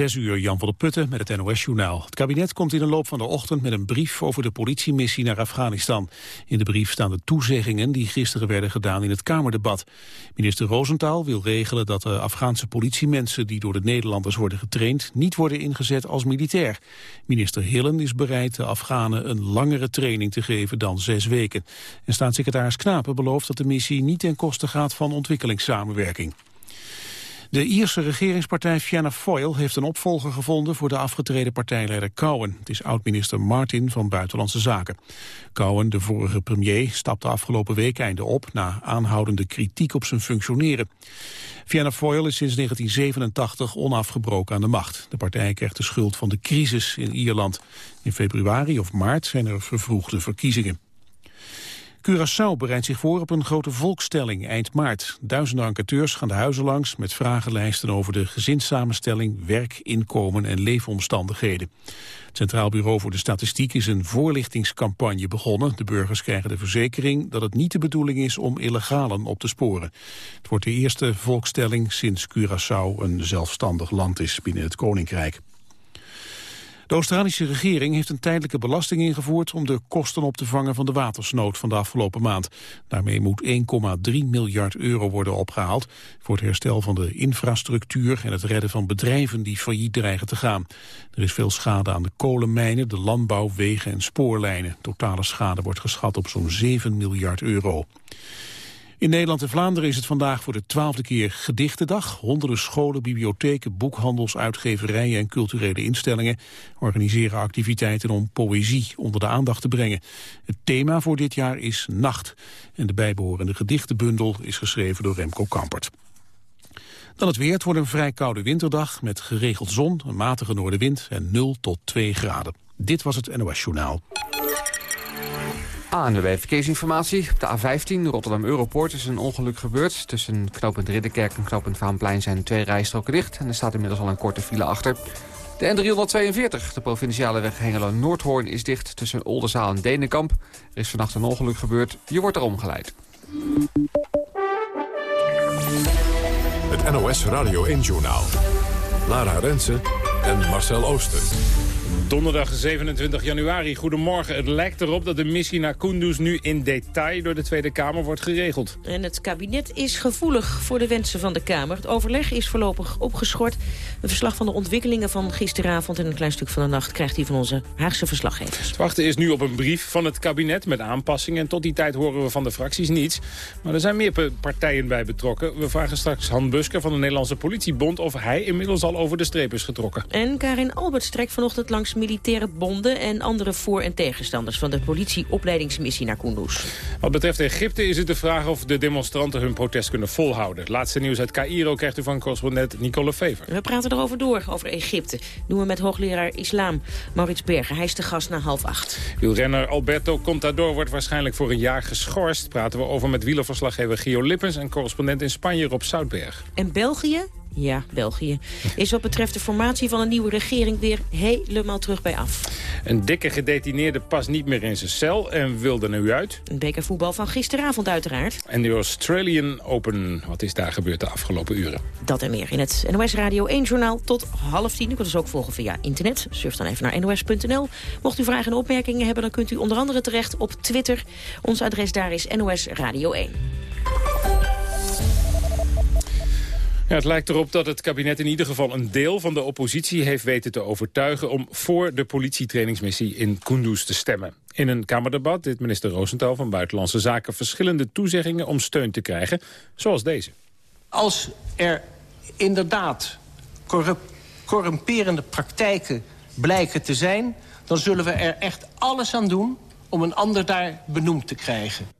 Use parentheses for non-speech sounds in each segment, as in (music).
Zes uur, Jan van der Putten met het NOS-journaal. Het kabinet komt in de loop van de ochtend met een brief over de politiemissie naar Afghanistan. In de brief staan de toezeggingen die gisteren werden gedaan in het Kamerdebat. Minister Rosenthal wil regelen dat de Afghaanse politiemensen die door de Nederlanders worden getraind niet worden ingezet als militair. Minister Hillen is bereid de Afghanen een langere training te geven dan zes weken. En staatssecretaris Knapen belooft dat de missie niet ten koste gaat van ontwikkelingssamenwerking. De Ierse regeringspartij Fianna Fáil heeft een opvolger gevonden voor de afgetreden partijleider Cowen. Het is oud-minister Martin van Buitenlandse Zaken. Cowen, de vorige premier, stapte afgelopen week einde op na aanhoudende kritiek op zijn functioneren. Fianna Fáil is sinds 1987 onafgebroken aan de macht. De partij krijgt de schuld van de crisis in Ierland. In februari of maart zijn er vervroegde verkiezingen. Curaçao bereidt zich voor op een grote volkstelling eind maart. Duizenden enquêteurs gaan de huizen langs met vragenlijsten over de gezinssamenstelling, werk, inkomen en leefomstandigheden. Het Centraal Bureau voor de Statistiek is een voorlichtingscampagne begonnen. De burgers krijgen de verzekering dat het niet de bedoeling is om illegalen op te sporen. Het wordt de eerste volkstelling sinds Curaçao een zelfstandig land is binnen het Koninkrijk. De Australische regering heeft een tijdelijke belasting ingevoerd om de kosten op te vangen van de watersnood van de afgelopen maand. Daarmee moet 1,3 miljard euro worden opgehaald voor het herstel van de infrastructuur en het redden van bedrijven die failliet dreigen te gaan. Er is veel schade aan de kolenmijnen, de landbouw, wegen en spoorlijnen. Totale schade wordt geschat op zo'n 7 miljard euro. In Nederland en Vlaanderen is het vandaag voor de twaalfde keer gedichtendag. Honderden scholen, bibliotheken, boekhandels, uitgeverijen en culturele instellingen organiseren activiteiten om poëzie onder de aandacht te brengen. Het thema voor dit jaar is Nacht. En de bijbehorende gedichtenbundel is geschreven door Remco Kampert. Dan het weer. Het wordt een vrij koude winterdag met geregeld zon, een matige noordenwind en 0 tot 2 graden. Dit was het NOS Journaal. ANWB Verkeersinformatie. Op de A15 Rotterdam-Europoort is een ongeluk gebeurd. Tussen knooppunt Ridderkerk en knooppunt Vaanplein zijn twee rijstroken dicht. En er staat inmiddels al een korte file achter. De N342, de provinciale weg Hengelo-Noordhoorn, is dicht tussen Oldenzaal en Denenkamp. Er is vannacht een ongeluk gebeurd. Je wordt er omgeleid. Het NOS Radio 1-journaal. Lara Rensen en Marcel Ooster. Donderdag 27 januari. Goedemorgen. Het lijkt erop dat de missie naar Kunduz nu in detail door de Tweede Kamer wordt geregeld. En het kabinet is gevoelig voor de wensen van de Kamer. Het overleg is voorlopig opgeschort. Een verslag van de ontwikkelingen van gisteravond en een klein stuk van de nacht krijgt hij van onze Haagse verslaggevers. Het wachten is nu op een brief van het kabinet met aanpassingen. En tot die tijd horen we van de fracties niets. Maar er zijn meer partijen bij betrokken. We vragen straks Han Busker van de Nederlandse Politiebond of hij inmiddels al over de streep is getrokken. En Karin Albert strekt vanochtend langs militaire bonden... en andere voor- en tegenstanders van de politieopleidingsmissie naar Kunduz. Wat betreft Egypte is het de vraag of de demonstranten hun protest kunnen volhouden. Laatste nieuws uit Cairo krijgt u van correspondent Nicole Fever. We praten erover door, over Egypte. Doen we met hoogleraar Islam Maurits Berger. Hij is de gast na half acht. Wielrenner Alberto Contador wordt waarschijnlijk voor een jaar geschorst. Praten we over met wielerverslaggever Gio Lippens... en correspondent in Spanje Rob Zoutberg. En België ja, België, is wat betreft de formatie van een nieuwe regering weer helemaal terug bij af. Een dikke gedetineerde past niet meer in zijn cel en wilde er nu uit. Een bekervoetbal van gisteravond uiteraard. En de Australian Open, wat is daar gebeurd de afgelopen uren? Dat en meer in het NOS Radio 1 journaal tot half tien. U kunt ons ook volgen via internet. Surf dan even naar nos.nl. Mocht u vragen en opmerkingen hebben, dan kunt u onder andere terecht op Twitter. Ons adres daar is NOS Radio 1. Het lijkt erop dat het kabinet in ieder geval een deel van de oppositie heeft weten te overtuigen om voor de politietrainingsmissie in Kunduz te stemmen. In een Kamerdebat deed minister Rosenthal van Buitenlandse Zaken verschillende toezeggingen om steun te krijgen, zoals deze. Als er inderdaad corrumperende praktijken blijken te zijn, dan zullen we er echt alles aan doen om een ander daar benoemd te krijgen.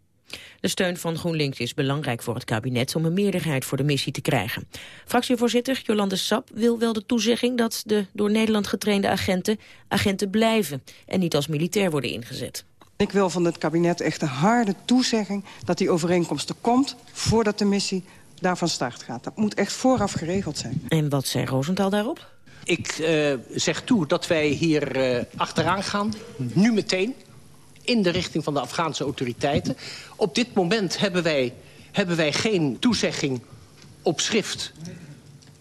De steun van GroenLinks is belangrijk voor het kabinet om een meerderheid voor de missie te krijgen. Fractievoorzitter Jolande Sap wil wel de toezegging dat de door Nederland getrainde agenten agenten blijven en niet als militair worden ingezet. Ik wil van het kabinet echt een harde toezegging dat die overeenkomst er komt voordat de missie daar van start gaat. Dat moet echt vooraf geregeld zijn. En wat zei Rosenthal daarop? Ik uh, zeg toe dat wij hier uh, achteraan gaan, nu meteen in de richting van de Afghaanse autoriteiten. Op dit moment hebben wij, hebben wij geen toezegging op schrift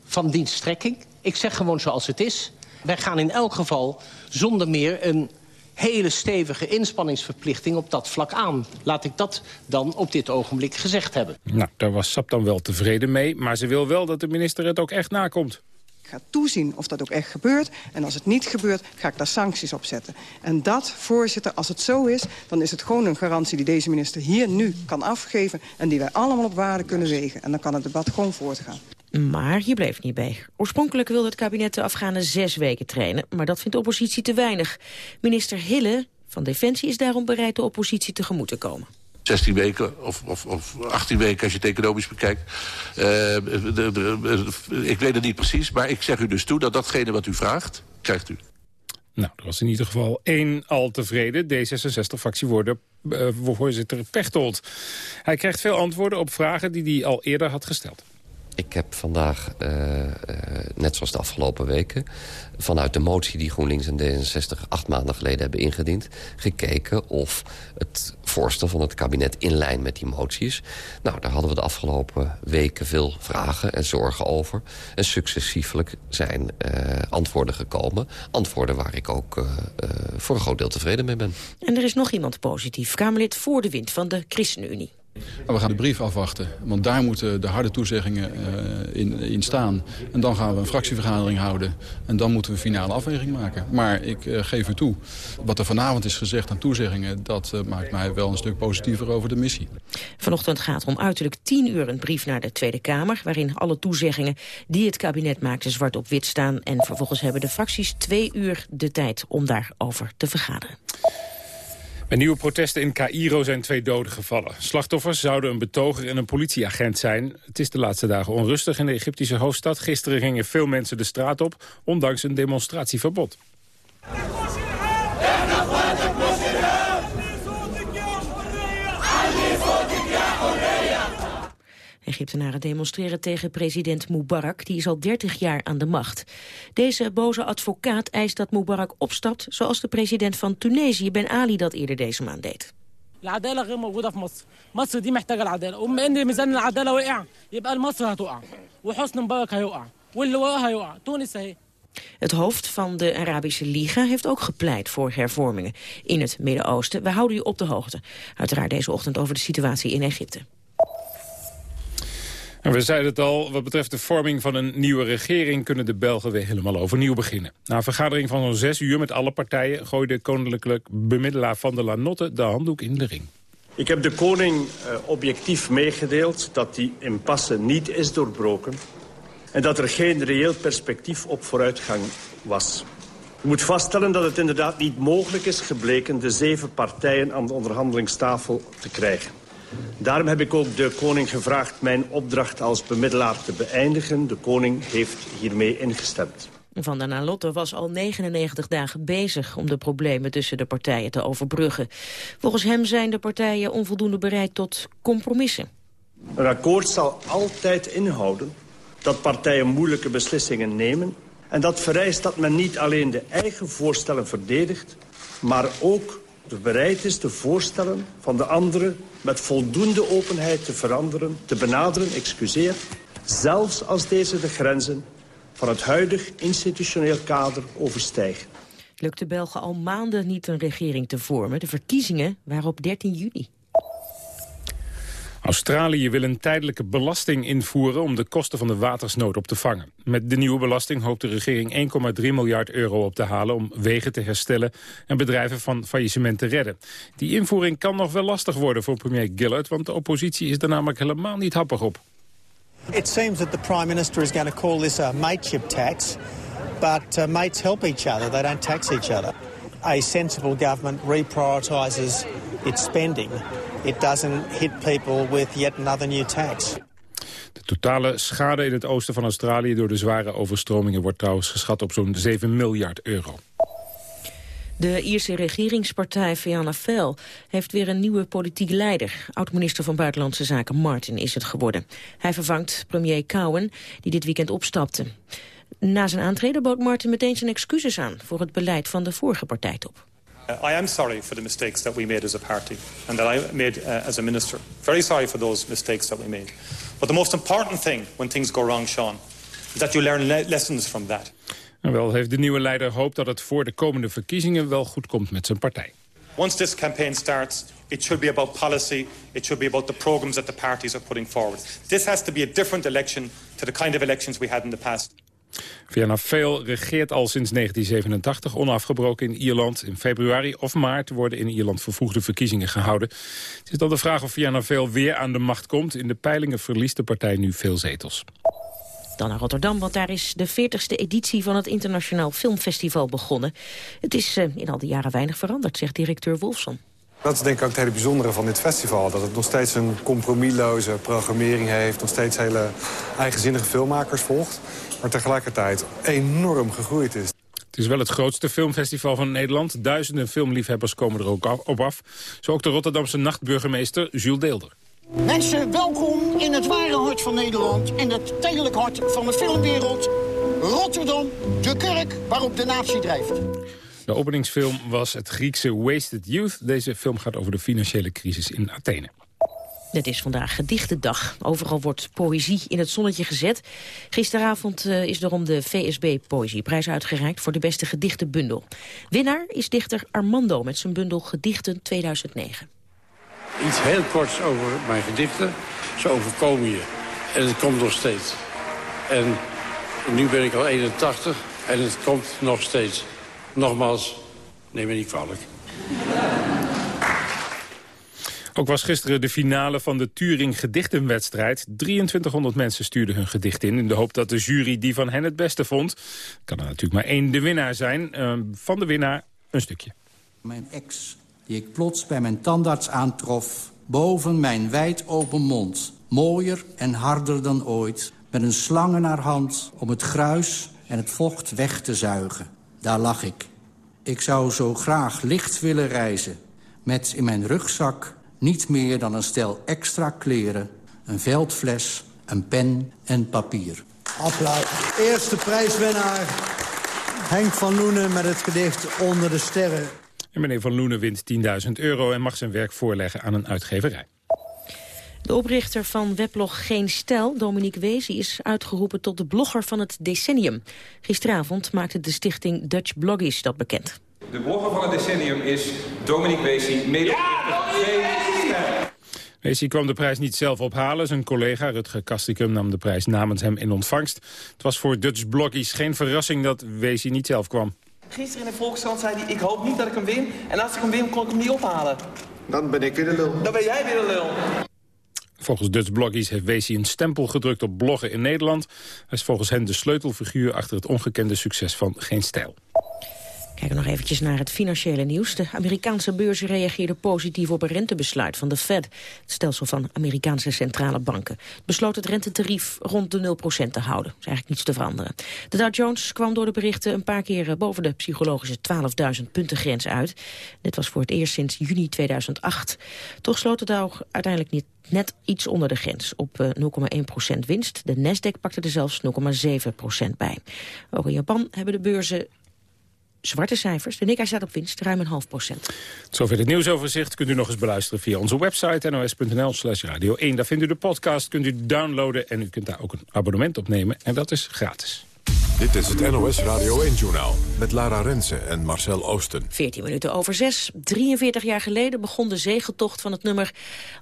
van dienststrekking. Ik zeg gewoon zoals het is. Wij gaan in elk geval zonder meer een hele stevige inspanningsverplichting op dat vlak aan. Laat ik dat dan op dit ogenblik gezegd hebben. Nou, daar was SAP dan wel tevreden mee, maar ze wil wel dat de minister het ook echt nakomt. Ik ga toezien of dat ook echt gebeurt. En als het niet gebeurt, ga ik daar sancties op zetten. En dat, voorzitter, als het zo is... dan is het gewoon een garantie die deze minister hier nu kan afgeven... en die wij allemaal op waarde kunnen wegen. En dan kan het debat gewoon voortgaan. Maar hier bleef niet bij. Oorspronkelijk wilde het kabinet de Afghanen zes weken trainen... maar dat vindt de oppositie te weinig. Minister Hille van Defensie is daarom bereid de oppositie tegemoet te komen. 16 weken of, of, of 18 weken als je het economisch bekijkt. Uh, de, ik weet het niet precies, maar ik zeg u dus toe dat datgene wat u vraagt, krijgt u. Nou, er was in ieder geval één al tevreden. D66-fractievoorzitter uh, Pechtold. Hij krijgt veel antwoorden op vragen die hij al eerder had gesteld. Ik heb vandaag, uh, uh, net zoals de afgelopen weken... vanuit de motie die GroenLinks en D66 acht maanden geleden hebben ingediend... gekeken of het voorstel van het kabinet in lijn met die motie is. Nou, daar hadden we de afgelopen weken veel vragen en zorgen over. En successievelijk zijn uh, antwoorden gekomen. Antwoorden waar ik ook voor een groot deel tevreden mee ben. En er is nog iemand positief. Kamerlid voor de wind van de ChristenUnie. We gaan de brief afwachten, want daar moeten de harde toezeggingen uh, in, in, staan. En dan gaan we een fractievergadering houden en dan moeten we een finale afweging maken. Maar ik uh, geef u toe, wat er vanavond is gezegd aan toezeggingen... dat uh, maakt mij wel een stuk positiever over de missie. Vanochtend gaat om uiterlijk tien uur een brief naar de Tweede Kamer... waarin alle toezeggingen die het kabinet maakte zwart op wit staan. En vervolgens hebben de fracties twee uur de tijd om daarover te vergaderen. Bij nieuwe protesten in Cairo zijn twee doden gevallen. Slachtoffers zouden een betoger en een politieagent zijn. Het is de laatste dagen onrustig in de Egyptische hoofdstad. Gisteren gingen veel mensen de straat op, ondanks een demonstratieverbod. Egyptenaren demonstreren tegen president Mubarak, die is al 30 jaar aan de macht. Deze boze advocaat eist dat Mubarak opstapt, zoals de president van Tunesië, Ben Ali, dat eerder deze maand deed. العدالة غير موجودة في مصر. مصر دي محتاجة العدالة، وبما إن ميزان العدالة وقع يبقى مصر هتقع، وحسن مبارك هيقع، واللي وراه هيقع، تونس اهي. Het hoofd van de Arabische Liga heeft ook gepleit voor hervormingen in het Midden-Oosten. We houden u op de hoogte. Uiteraard deze ochtend over de situatie in Egypte. We zeiden het al, wat betreft de vorming van een nieuwe regering... kunnen de Belgen weer helemaal overnieuw beginnen. Na een vergadering van zo'n zes uur met alle partijen... gooide koninklijk bemiddelaar Van der Lanotte de handdoek in de ring. Ik heb de koning uh, objectief meegedeeld dat die impasse niet is doorbroken... en dat er geen reëel perspectief op vooruitgang was. Ik moet vaststellen dat het inderdaad niet mogelijk is gebleken... de zeven partijen aan de onderhandelingstafel te krijgen. Daarom heb ik ook de koning gevraagd mijn opdracht als bemiddelaar te beëindigen. De koning heeft hiermee ingestemd. Van der Nalotte was al 99 dagen bezig om de problemen tussen de partijen te overbruggen. Volgens hem zijn de partijen onvoldoende bereid tot compromissen. Een akkoord zal altijd inhouden dat partijen moeilijke beslissingen nemen... en dat vereist dat men niet alleen de eigen voorstellen verdedigt... maar ook bereid is de voorstellen van de anderen met voldoende openheid te veranderen, te benaderen, excuseer, zelfs als deze de grenzen van het huidig institutioneel kader overstijgen. Lukt de Belgen al maanden niet een regering te vormen. De verkiezingen waren op 13 juni. Australië wil een tijdelijke belasting invoeren om de kosten van de watersnood op te vangen. Met de nieuwe belasting hoopt de regering 1,3 miljard euro op te halen om wegen te herstellen en bedrijven van faillissement te redden. Die invoering kan nog wel lastig worden voor premier Gillard, want de oppositie is er namelijk helemaal niet happig op. It seems that the prime minister is going to call this a mateship tax, but uh, mates help each other, they don't tax each other. A sensible government reprioritises its spending it doesn't hit people with yet another new tax. De totale schade in het oosten van Australië door de zware overstromingen wordt trouwens geschat op zo'n 7 miljard euro. De Ierse regeringspartij Fianna Fáil heeft weer een nieuwe politieke leider. Oud-minister van Buitenlandse Zaken Martin is het geworden. Hij vervangt premier Cowen, die dit weekend opstapte. Na zijn aantreden bood Martin meteen zijn excuses aan... voor het beleid van de vorige partijtop. Uh, I am sorry for the mistakes that we made as a party and that I made uh, as a minister. Very sorry for those mistakes that we made. But the most important thing when things go wrong, Sean, is that you learn le lessons from that. En wel heeft de nieuwe leider hoop dat het voor de komende verkiezingen wel goed komt met zijn partij. Once this campaign starts, it should be about policy. It should be about the programs that the parties are putting forward. This has to be a different election to the kind of elections we had in the past. Fianna Fáil regeert al sinds 1987 onafgebroken in Ierland. In februari of maart worden in Ierland vervroegde verkiezingen gehouden. Het is dan de vraag of Fianna Fáil weer aan de macht komt. In de peilingen verliest de partij nu veel zetels. Dan naar Rotterdam, want daar is de 40ste editie van het Internationaal Filmfestival begonnen. Het is uh, in al die jaren weinig veranderd, zegt directeur Wolfson. Dat is denk ik ook het hele bijzondere van dit festival. Dat het nog steeds een compromisloze programmering heeft. Nog steeds hele eigenzinnige filmmakers volgt. Maar tegelijkertijd enorm gegroeid is. Het is wel het grootste filmfestival van Nederland. Duizenden filmliefhebbers komen er ook op af. Zo ook de Rotterdamse nachtburgemeester Jules Deelder. Mensen, welkom in het ware hart van Nederland. In het tijdelijk hart van de filmwereld. Rotterdam, de kurk waarop de natie drijft. De openingsfilm was het Griekse Wasted Youth. Deze film gaat over de financiële crisis in Athene. Het is vandaag gedichtendag. Overal wordt poëzie in het zonnetje gezet. Gisteravond uh, is daarom de VSB Poëzieprijs uitgereikt voor de beste gedichtenbundel. Winnaar is dichter Armando met zijn bundel Gedichten 2009. Iets heel korts over mijn gedichten. Ze overkomen je. En het komt nog steeds. En nu ben ik al 81 en het komt nog steeds. Nogmaals, neem me niet kwalijk. Ook was gisteren de finale van de Turing Gedichtenwedstrijd. 2300 mensen stuurden hun gedicht in... in de hoop dat de jury die van hen het beste vond. Kan er natuurlijk maar één de winnaar zijn. Uh, van de winnaar een stukje. Mijn ex, die ik plots bij mijn tandarts aantrof... boven mijn wijd open mond. Mooier en harder dan ooit. Met een slang in haar hand om het gruis en het vocht weg te zuigen. Daar lag ik. Ik zou zo graag licht willen reizen. Met in mijn rugzak niet meer dan een stel extra kleren, een veldfles, een pen en papier. Applaus. Eerste prijswinnaar Henk van Loenen met het gedicht Onder de Sterren. En meneer Van Loenen wint 10.000 euro en mag zijn werk voorleggen aan een uitgeverij. De oprichter van weblog Geen Stijl, Dominique Wezi, is uitgeroepen tot de blogger van het decennium. Gisteravond maakte de stichting Dutch Bloggies dat bekend. De blogger van het decennium is Dominique Wezi, mede Wezi kwam de prijs niet zelf ophalen. Zijn collega Rutger Kastikum nam de prijs namens hem in ontvangst. Het was voor Dutch Bloggies geen verrassing dat Wezi niet zelf kwam. Gisteren in de Volkskrant zei hij, ik hoop niet dat ik hem win. En als ik hem win, kon ik hem niet ophalen. Dan ben ik weer de lul. Dan ben jij weer de lul. Volgens Dutch Bloggies heeft Wezi een stempel gedrukt op bloggen in Nederland. Hij is volgens hen de sleutelfiguur achter het ongekende succes van Geen Stijl. Kijken nog eventjes naar het financiële nieuws. De Amerikaanse beurzen reageerden positief op een rentebesluit van de Fed. Het stelsel van Amerikaanse centrale banken. Het besloot het rentetarief rond de 0% te houden. Dat is eigenlijk niets te veranderen. De Dow Jones kwam door de berichten een paar keer boven de psychologische 12.000 punten grens uit. Dit was voor het eerst sinds juni 2008. Toch sloot de Dow uiteindelijk niet net iets onder de grens op 0,1% winst. De Nasdaq pakte er zelfs 0,7% bij. Ook in Japan hebben de beurzen zwarte cijfers. De Nikkei staat op winst, ruim een half procent. Zover het nieuwsoverzicht kunt u nog eens beluisteren via onze website nos.nl slash radio 1. Daar vindt u de podcast, kunt u downloaden en u kunt daar ook een abonnement op nemen. En dat is gratis. Dit is het NOS Radio 1-journaal met Lara Rensen en Marcel Oosten. 14 minuten over 6. 43 jaar geleden begon de zegentocht van het nummer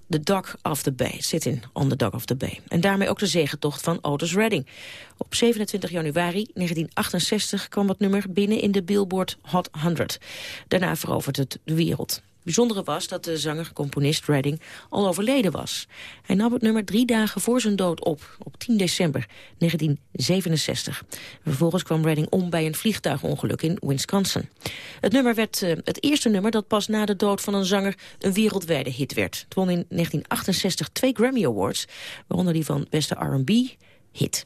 The Dog of the Bay. Zit in On the Dog of the Bay. En daarmee ook de zegentocht van Otis Redding. Op 27 januari 1968 kwam het nummer binnen in de Billboard Hot 100. Daarna verovert het de wereld bijzondere was dat de zanger-componist Redding al overleden was. Hij nam het nummer drie dagen voor zijn dood op, op 10 december 1967. Vervolgens kwam Redding om bij een vliegtuigongeluk in Wisconsin. Het nummer werd uh, het eerste nummer dat pas na de dood van een zanger een wereldwijde hit werd. Het won in 1968 twee Grammy Awards, waaronder die van beste R&B hit.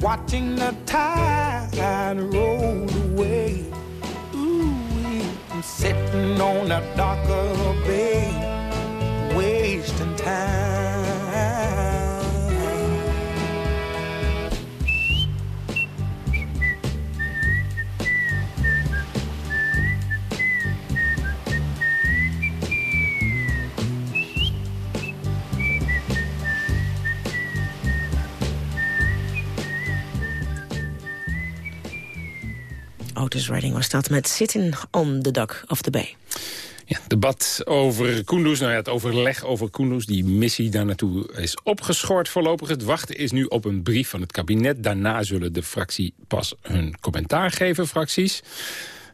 watching the tide roll away. Ooh, I'm sitting on dock a bay, Otis Redding was dat met Sitting on the Dock of the Bay. Ja, debat over Kunduz, nou ja, het overleg over Kunduz, die missie daar naartoe is opgeschort voorlopig. Het wachten is nu op een brief van het kabinet. Daarna zullen de fractie pas hun commentaar geven, fracties.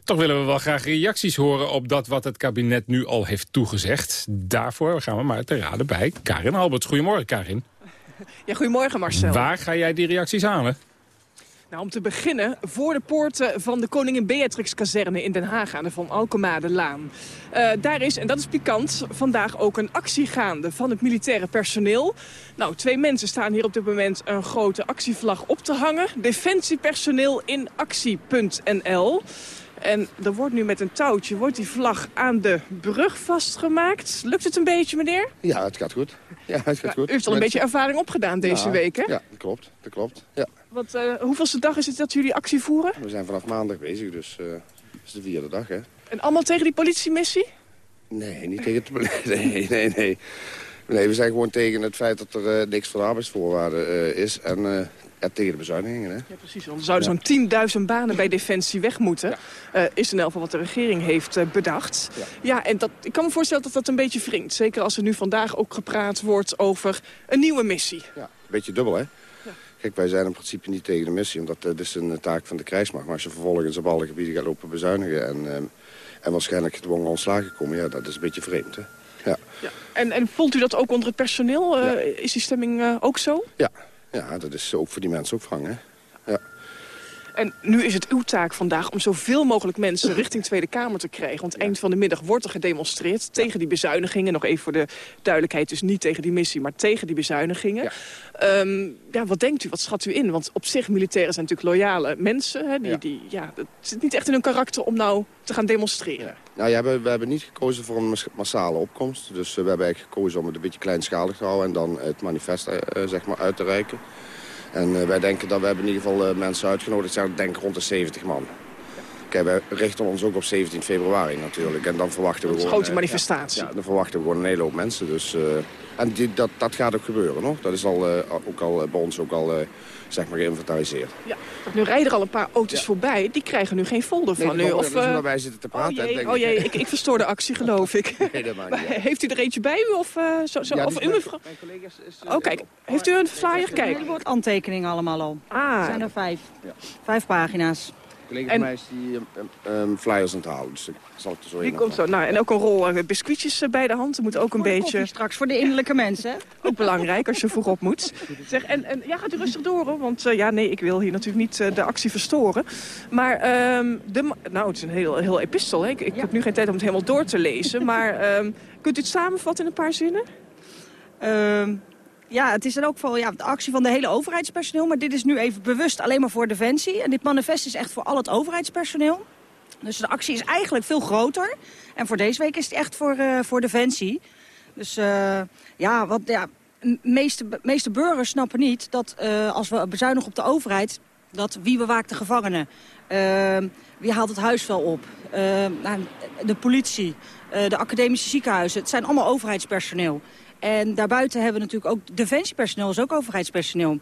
Toch willen we wel graag reacties horen op dat wat het kabinet nu al heeft toegezegd. Daarvoor gaan we maar te raden bij Karin Alberts. Goedemorgen, Karin. Ja, goedemorgen Marcel. Waar ga jij die reacties halen? Nou, om te beginnen voor de poorten van de Koningin Beatrix-kazerne in Den Haag aan de Van Alkemade-laan. Uh, daar is, en dat is pikant, vandaag ook een actie gaande van het militaire personeel. Nou, twee mensen staan hier op dit moment een grote actievlag op te hangen. Defensiepersoneel in actie.nl. En er wordt nu met een touwtje wordt die vlag aan de brug vastgemaakt. Lukt het een beetje, meneer? Ja, het gaat goed. Ja, het gaat goed. U heeft al een beetje ervaring opgedaan deze ja, week, hè? Ja, dat klopt. Dat klopt. Ja. Wat, uh, hoeveelste dag is het dat jullie actie voeren? We zijn vanaf maandag bezig, dus uh, het is de vierde dag, hè. En allemaal tegen die politiemissie? Nee, niet tegen het... (laughs) Nee, nee, nee. Nee, we zijn gewoon tegen het feit dat er uh, niks van arbeidsvoorwaarden is. En ja, tegen de bezuinigingen, hè? Ja, precies. Want er zouden zo'n 10.000 banen bij Defensie weg moeten. Ja. Uh, is in elk geval wat de regering heeft uh, bedacht. Ja, ja en dat, ik kan me voorstellen dat dat een beetje wringt. Zeker als er nu vandaag ook gepraat wordt over een nieuwe missie. Ja, een beetje dubbel, hè? Kijk, wij zijn in principe niet tegen de missie, omdat dat is een taak van de krijgsmacht. Maar als je vervolgens op alle gebieden gaat lopen bezuinigen en, um, en waarschijnlijk gedwongen ontslagen komen, ja, dat is een beetje vreemd, hè? Ja. ja. En, en voelt u dat ook onder het personeel? Ja. Is die stemming uh, ook zo? Ja. ja, dat is ook voor die mensen ook wrang, hè? En nu is het uw taak vandaag om zoveel mogelijk mensen richting Tweede Kamer te krijgen. Want eind van de middag wordt er gedemonstreerd tegen die bezuinigingen. Nog even voor de duidelijkheid, dus niet tegen die missie, maar tegen die bezuinigingen. Ja. Um, ja, wat denkt u, wat schat u in? Want op zich, militairen zijn natuurlijk loyale mensen. Hè, die, ja. Die, ja, het zit niet echt in hun karakter om nou te gaan demonstreren. Nou ja, we, we hebben niet gekozen voor een massale opkomst. Dus uh, we hebben eigenlijk gekozen om het een beetje kleinschalig te houden... en dan het manifest uh, zeg maar uit te reiken. En uh, wij denken dat we hebben in ieder geval uh, mensen uitgenodigd zijn, denk rond de 70 man. Kijk, wij richten ons ook op 17 februari natuurlijk. En dan verwachten we gewoon... een grote manifestatie. Ja, dan verwachten we gewoon een hele hoop mensen. Dus, en die, dat, dat gaat ook gebeuren, hoor. Dat is al, ook al bij ons ook al zeg maar geïnventariseerd. Ja, nu rijden er al een paar auto's ja. voorbij. Die krijgen nu geen folder nee, van u. Of, uh... wij zitten te praten. Oh jee, denk oh jee ik, ik, ik verstoor de (laughs) actie, geloof ik. nee, dat maakt niet (laughs) Heeft u er eentje bij u? Of, uh, zo, zo, ja, of u mevrouw? Mijn collega's is, uh, oh, kijk. Heeft u een flyer? Kijk. Er wordt aantekeningen allemaal al. Ah. Er zijn er vijf. Ja. Vijf pagina's. Collega En- van mij is die ehm, ehm, flyers aan het halen. Dus ik zal ik er zo Die in komt zo. Nou, en ook een rol eh, biscuitjes eh, bij de hand. Dat moet ook een beetje... straks voor de innerlijke mensen, hè? (laughs) Ook belangrijk als je vroeg op moet. Zeg, en, en ja, gaat u rustig door hoor. Want eh, ja, nee, ik wil hier natuurlijk niet de actie verstoren. Maar ehm, de, nou, het is een heel, heel epistel. Hè. Ik, ik heb nu geen tijd om het helemaal door te lezen. (laughs) Maar ehm, kunt u het samenvatten in een paar zinnen? Ehm, ja, het is in elk geval ja, de actie van de hele overheidspersoneel. Maar dit is nu even bewust alleen maar voor Defensie. En dit manifest is echt voor al het overheidspersoneel. Dus de actie is eigenlijk veel groter. En voor deze week is het echt voor, eh, voor Defensie. Dus eh, ja, wat, ja, meeste, meeste burgers snappen niet dat eh, als we bezuinigen op de overheid... dat wie bewaakt de gevangenen? Eh, wie haalt het huis wel op? Eh, nou, de politie, de academische ziekenhuizen. Het zijn allemaal overheidspersoneel. En daarbuiten hebben we natuurlijk ook defensiepersoneel, is ook overheidspersoneel.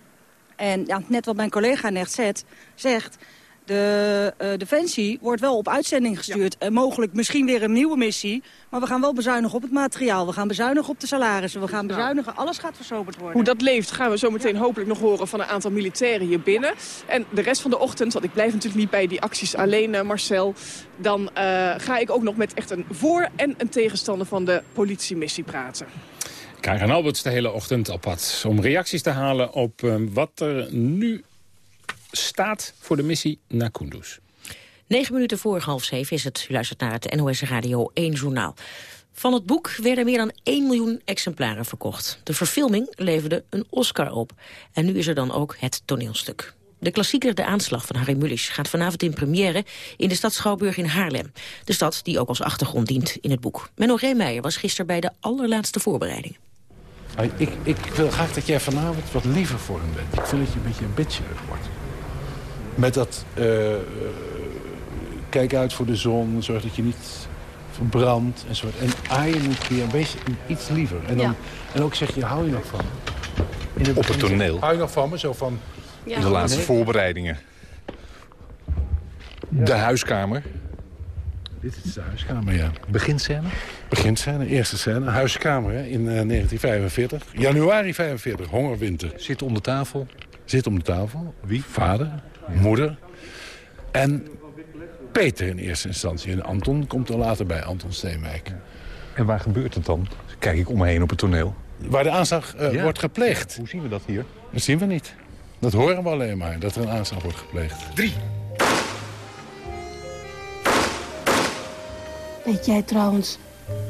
En ja, net wat mijn collega net zet, zegt, de eh, Defensie wordt wel op uitzending gestuurd. En mogelijk misschien weer een nieuwe missie. Maar we gaan wel bezuinigen op het materiaal. We gaan bezuinigen op de salarissen. We gaan bezuinigen. Alles gaat versoberd worden. Hoe dat leeft gaan we zo meteen hopelijk nog horen van een aantal militairen hier binnen. En de rest van de ochtend, want ik blijf natuurlijk niet bij die acties alleen, eh, Marcel. Dan eh, ga ik ook nog met echt een voor- en een tegenstander van de politiemissie praten. Karin Alberts de hele ochtend op pad om reacties te halen op eh, wat er nu staat voor de missie naar Kunduz. Negen minuten voor half zeven is het. U luistert naar het NOS Radio 1 journaal. Van het boek werden meer dan 1 miljoen exemplaren verkocht. De verfilming leverde een Oscar op. En nu is er dan ook het toneelstuk. De klassieker De Aanslag van Harry Mulisch gaat vanavond in première in de stad Schouwburg in Haarlem. De stad die ook als achtergrond dient in het boek. Menno Reemeijer was gisteren bij de allerlaatste voorbereidingen. Ik, ik wil graag dat jij vanavond wat liever voor hem bent. Ik vind dat je een beetje een bitcherig wordt. Met dat... eh, kijk uit voor de zon, zorg dat je niet verbrandt. En, soort. en aaien moet keer een beetje iets liever. En, dan, Ja. en ook zeg je, hou je nog van me? In Op het toneel. Hou je nog van me? Zo van... De laatste voorbereidingen. De huiskamer. Dit is de huiskamer, ja. Beginscène? Beginscène, eerste scène. Huiskamer hè, in eh, 1945. Januari 45, hongerwinter. Zit om de tafel. Zit om de tafel. Wie? Vader, moeder. En Peter in eerste instantie. En Anton komt er later bij, Anton Steenwijk. En waar gebeurt het dan? Kijk ik om me heen op het toneel. Waar de aanslag eh, Ja. wordt gepleegd. Hoe zien we dat hier? Dat zien we niet. Dat horen we alleen maar, dat er een aanslag wordt gepleegd. Drie. Weet jij trouwens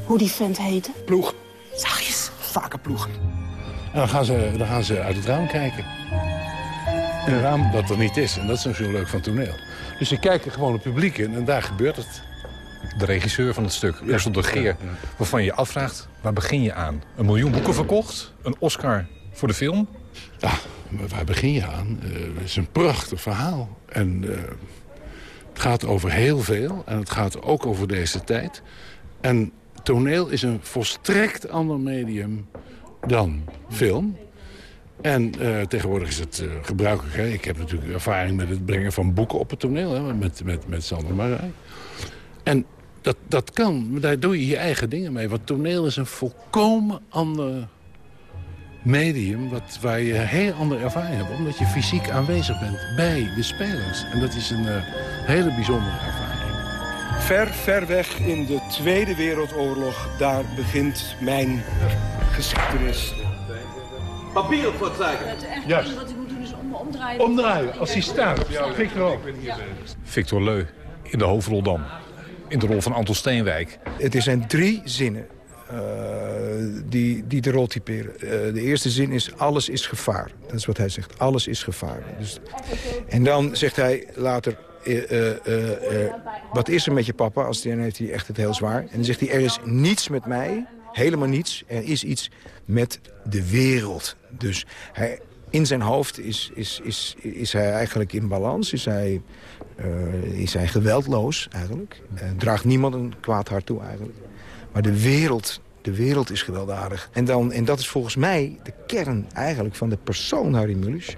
hoe die vent heette? Ploeg. Zachtjes. Vaker ploeg. En dan gaan, ze, dan gaan ze uit het raam kijken. Een raam dat er niet is. En dat is nou zo leuk van toneel. Dus ze kijken gewoon het publiek in en daar gebeurt het. De regisseur van het stuk, Ursel de Geer. Waarvan je je afvraagt, waar begin je aan? Een miljoen boeken verkocht? Een Oscar voor de film? Ja, maar waar begin je aan? Eh, het is een prachtig verhaal. En eh, het gaat over heel veel. En het gaat ook over deze tijd. En toneel is een volstrekt ander medium dan film. En eh, tegenwoordig is het eh, gebruikelijk. Hè? Ik heb natuurlijk ervaring met het brengen van boeken op het toneel. Hè? Met, met, met Sander Marij. En dat, dat kan. Daar doe je je eigen dingen mee. Want toneel is een volkomen ander medium... Wat, waar je een heel andere ervaring hebt. Omdat je fysiek aanwezig bent bij de spelers. En dat is een eh, hele bijzondere ervaring. Ver, ver weg in de Tweede Wereldoorlog, daar begint mijn geschiedenis. Papier op wat zeiken. Juist. Wat ik moet doen is om, omdraaien. Omdraaien, als hij staat. Victor. Victor Leu in de hoofdrol dan. In de rol van Anton Steenwijk. Het zijn drie zinnen eh, die, die de rol typeren. Eh, de eerste zin is, alles is gevaar. Dat is wat hij zegt, alles is gevaar. Dus, en dan zegt hij later, eh, wat is er met je papa? Als dan heeft hij echt het heel zwaar. En dan zegt hij, er is niets met mij, helemaal niets. Er is iets met de wereld. Dus hij, in zijn hoofd is, is, is, is hij eigenlijk in balans, is hij, is hij geweldloos eigenlijk. Uh, draagt niemand een kwaad hart toe eigenlijk. Maar de wereld, de wereld is gewelddadig. En, dan, en dat is volgens mij de kern eigenlijk van de persoon Harry Mulisch.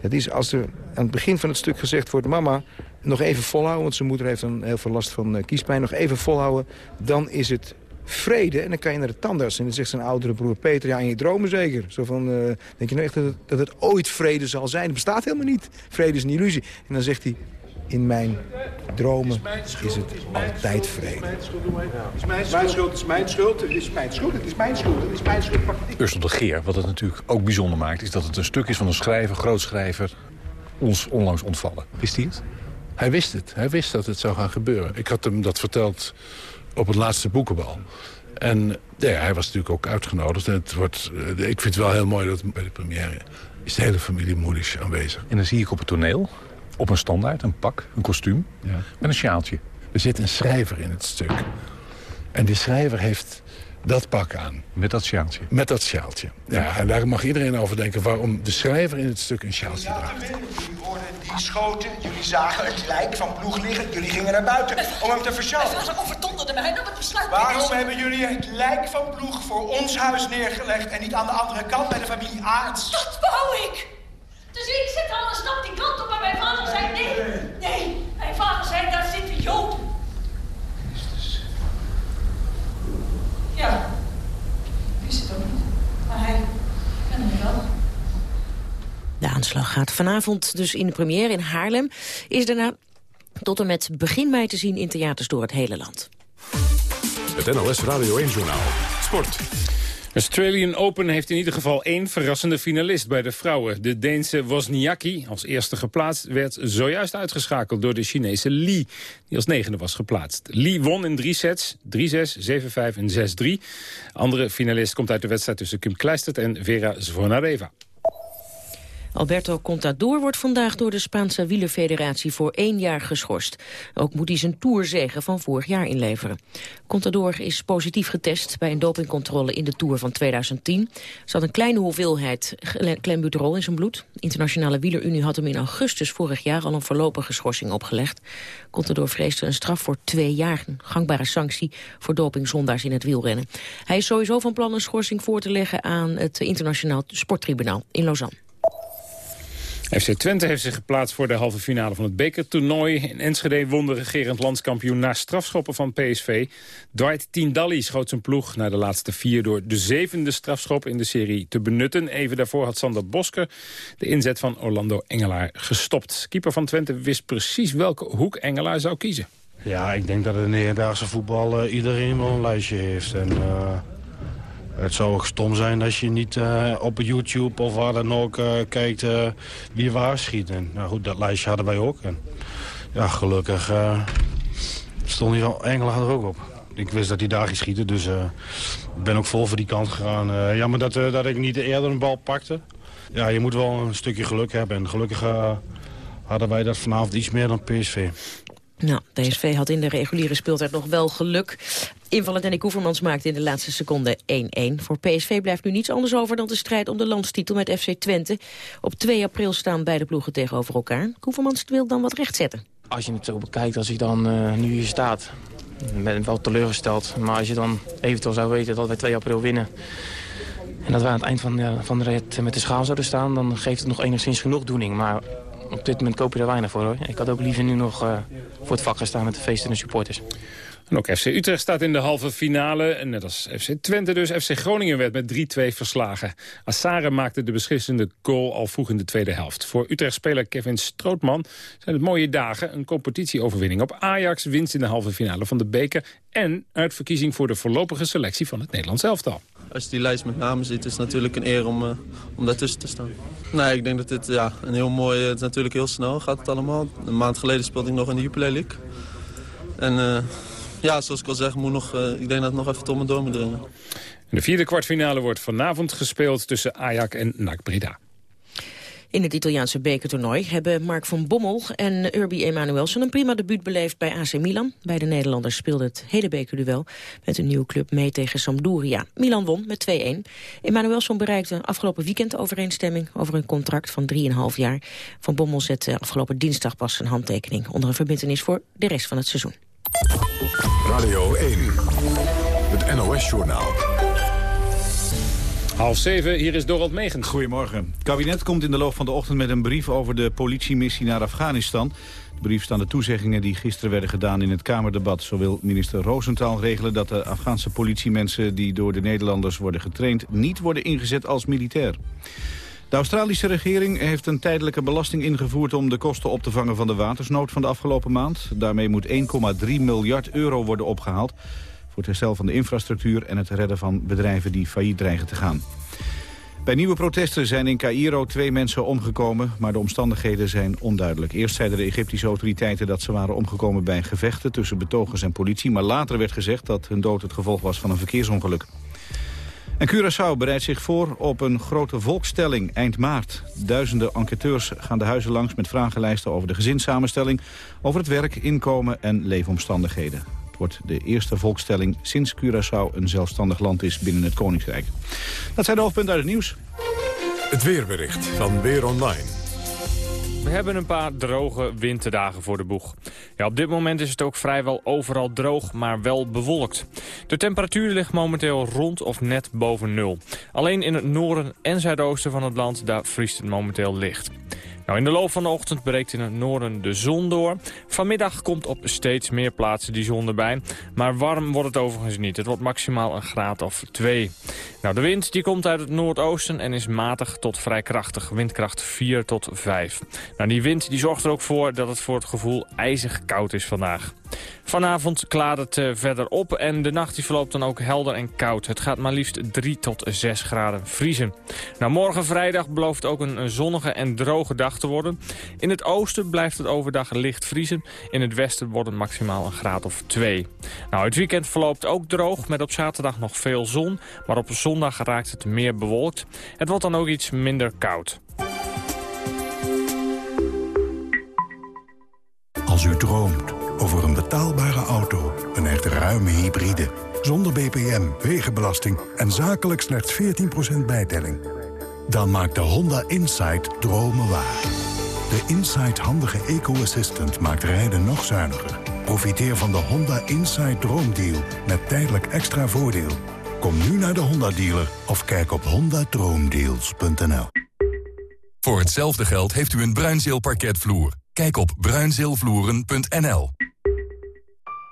Dat is als er aan het begin van het stuk gezegd wordt... mama, nog even volhouden, want zijn moeder heeft dan heel veel last van uh, kiespijn. Nog even volhouden, dan is het vrede. En dan kan je naar de tandarts. En dan zegt zijn oudere broer Peter, ja, in je dromen zeker. Zo van, uh, denk je nou echt dat het, dat het ooit vrede zal zijn? Het bestaat helemaal niet. Vrede is een illusie. En dan zegt hij, in mijn dromen is het altijd vrede. Het is mijn schuld, het is mijn schuld, het is mijn schuld, het is mijn schuld, het is mijn schuld. Ursel de Geer, wat het natuurlijk ook bijzonder maakt... is dat het een stuk is van een schrijver, grootschrijver, ons onlangs ontvallen. Wist hij het? Hij wist het. Hij wist dat het zou gaan gebeuren. Ik had hem dat verteld op het laatste boekenbal. En ja, hij was natuurlijk ook uitgenodigd. En het wordt, eh, ik vind het wel heel mooi dat bij de première... is de hele familie Moedisch aanwezig. En dan zie ik op het toneel, op een standaard, een pak, een kostuum... Ja. met een sjaaltje. Er zit een schrijver in het stuk. En die schrijver heeft dat pak aan. Met dat sjaaltje? Met dat sjaaltje. Ja, en daar mag iedereen over denken waarom de schrijver in het stuk een sjaaltje draagt. Jullie hoorden die schoten, jullie zagen het lijk van ploeg liggen. Jullie gingen naar buiten om hem te versjouwen. Mijn vader overdonderde mij dat het besluit Waarom hebben jullie het lijk van ploeg voor ons huis neergelegd... en niet aan de andere kant bij de familie Aarts? Dat wou ik. Dus ik zit al een stap die kant op, maar mijn vader zei nee. Nee, mijn vader zei daar zitten Joden. Ja, ik wist het ook niet. Maar hij kende me wel. De aanslag gaat vanavond dus in de première in Haarlem. Is daarna tot en met begin mei te zien in theaters door het hele land. Het NOS Radio 1-journaal. Sport. Australian Open heeft in ieder geval één verrassende finalist bij de vrouwen. De Deense Wozniacki, als eerste geplaatst, werd zojuist uitgeschakeld door de Chinese Li, die als negende was geplaatst. Li won in drie sets, 3-6, 7-5 en 6-3. Andere finalist komt uit de wedstrijd tussen Kim Kleistert en Vera Zvonareva. Alberto Contador wordt vandaag door de Spaanse wielerfederatie voor één jaar geschorst. Ook moet hij zijn tourzegen van vorig jaar inleveren. Contador is positief getest bij een dopingcontrole in de Tour van 2010. Er zat een kleine hoeveelheid klembuterol in zijn bloed. De Internationale Wielerunie had hem in augustus vorig jaar al een voorlopige schorsing opgelegd. Contador vreesde een straf voor twee jaar, een gangbare sanctie voor dopingzondaars in het wielrennen. Hij is sowieso van plan een schorsing voor te leggen aan het Internationaal Sporttribunaal in Lausanne. FC Twente heeft zich geplaatst voor de halve finale van het bekertoernooi. In Enschede won de regerend landskampioen na strafschoppen van PSV. Dwight Tiendalli schoot zijn ploeg naar de laatste vier... door de zevende strafschop in de serie te benutten. Even daarvoor had Sander Bosker de inzet van Orlando Engelaar gestopt. Keeper van Twente wist precies welke hoek Engelaar zou kiezen. Ja, ik denk dat in de hedendaagse voetbal uh, iedereen wel een lijstje heeft. En, uh, het zou stom zijn als je niet uh, op YouTube of waar dan ook uh, kijkt uh, wie waar schiet. En, nou goed, dat lijstje hadden wij ook. En, ja, gelukkig stond hij Engeland er ook op. Ik wist dat hij daar ging schieten, dus ik ben ook vol voor die kant gegaan. jammer dat, dat ik niet eerder een bal pakte. Ja, je moet wel een stukje geluk hebben. En gelukkig hadden wij dat vanavond iets meer dan PSV. Nou, PSV had in de reguliere speeltijd nog wel geluk. Invaller Danny Koevermans maakte in de laatste seconde 1-1. Voor PSV blijft nu niets anders over dan de strijd om de landstitel met FC Twente. Op 2 april staan beide ploegen tegenover elkaar. Koevermans wil dan wat rechtzetten. Als je het zo bekijkt, als ik dan uh, nu hier staat, ben wel teleurgesteld. Maar als je dan eventueel zou weten dat wij 2 april winnen... en dat wij aan het eind van de, van de rit met de schaal zouden staan... dan geeft het nog enigszins genoegdoening. Maar op dit moment koop je er weinig voor. Hoor. Ik had ook liever nu nog uh, voor het vak gestaan met de feestende supporters. En ook FC Utrecht staat in de halve finale. Net als FC Twente dus. FC Groningen werd met 3-2 verslagen. Assare maakte de beslissende goal al vroeg in de tweede helft. Voor Utrecht-speler Kevin Strootman zijn het mooie dagen. Een competitieoverwinning op Ajax, winst in de halve finale van de beker... en uitverkiezing voor de voorlopige selectie van het Nederlands elftal. Als je die lijst met namen ziet, is het natuurlijk een eer om, uh, om daartussen te staan. Nee, ik denk dat dit ja, een heel mooi... Het is natuurlijk heel snel, gaat het allemaal. Een maand geleden speelde ik nog in de Jupiler League. En... Uh, ja, zoals ik al zeg, moet nog, uh, ik denk dat het nog even tot me door moet dringen. De vierde kwartfinale wordt vanavond gespeeld tussen Ajax en NAC Breda. In het Italiaanse bekertoernooi hebben Mark van Bommel en Urbi Emanuelson een prima debuut beleefd bij AC Milan. Beide Nederlanders speelden het hele bekerduel met een nieuwe club mee tegen Sampdoria. Milan won met 2-1. Emanuelson bereikte afgelopen weekend overeenstemming over een contract van 3,5 jaar. Van Bommel zette afgelopen dinsdag pas een handtekening onder een verbintenis voor de rest van het seizoen. Radio 1, het NOS-journaal. Half zeven, hier is Dorald Megens. Goedemorgen. Het kabinet komt in de loop van de ochtend met een brief over de politiemissie naar Afghanistan. De brief staan de toezeggingen die gisteren werden gedaan in het Kamerdebat. Zo wil minister Rosenthal regelen dat de Afghaanse politiemensen die door de Nederlanders worden getraind... niet worden ingezet als militair. De Australische regering heeft een tijdelijke belasting ingevoerd... om de kosten op te vangen van de watersnood van de afgelopen maand. Daarmee moet 1,3 miljard euro worden opgehaald... voor het herstel van de infrastructuur en het redden van bedrijven die failliet dreigen te gaan. Bij nieuwe protesten zijn in Cairo twee mensen omgekomen, maar de omstandigheden zijn onduidelijk. Eerst zeiden de Egyptische autoriteiten dat ze waren omgekomen bij gevechten tussen betogers en politie, maar later werd gezegd dat hun dood het gevolg was van een verkeersongeluk. En Curaçao bereidt zich voor op een grote volkstelling eind maart. Duizenden enquêteurs gaan de huizen langs met vragenlijsten over de gezinssamenstelling, over het werk, inkomen en leefomstandigheden wordt de eerste volkstelling sinds Curaçao een zelfstandig land is binnen het Koninkrijk. Dat zijn de hoofdpunten uit het nieuws. Het weerbericht van Weer Online. We hebben een paar droge winterdagen voor de boeg. Ja, op dit moment is het ook vrijwel overal droog, maar wel bewolkt. De temperatuur ligt momenteel rond of net boven nul. Alleen in het noorden en zuidoosten van het land, daar vriest het momenteel licht. Nou, in de loop van de ochtend breekt in het noorden de zon door. Vanmiddag komt op steeds meer plaatsen die zon erbij. Maar warm wordt het overigens niet. Het wordt maximaal een graad of twee. Nou, de wind die komt uit het noordoosten en is matig tot vrij krachtig. Windkracht 4 tot 5. Nou, die wind die zorgt er ook voor dat het voor het gevoel ijzig koud is vandaag. Vanavond klaart het uh, verder op en de nacht verloopt dan ook helder en koud. Het gaat maar liefst 3 tot 6 graden vriezen. Nou, morgen vrijdag belooft ook een, een zonnige en droge dag te worden. In het oosten blijft het overdag licht vriezen. In het westen wordt het maximaal een graad of 2. Nou, het weekend verloopt ook droog met op zaterdag nog veel zon. Maar op zondag raakt het meer bewolkt. Het wordt dan ook iets minder koud. Als u droomt over een betaalbare auto, een echt ruime hybride... zonder BPM, wegenbelasting en zakelijk slechts 14% bijtelling... dan maakt de Honda Insight dromen waar. De Insight handige eco-assistant maakt rijden nog zuiniger. Profiteer van de Honda Insight Droomdeal met tijdelijk extra voordeel. Kom nu naar de Honda-dealer of kijk op hondadroomdeals.nl. Voor hetzelfde geld heeft u een Bruinzeel parketvloer. Kijk op bruinzeelvloeren.nl.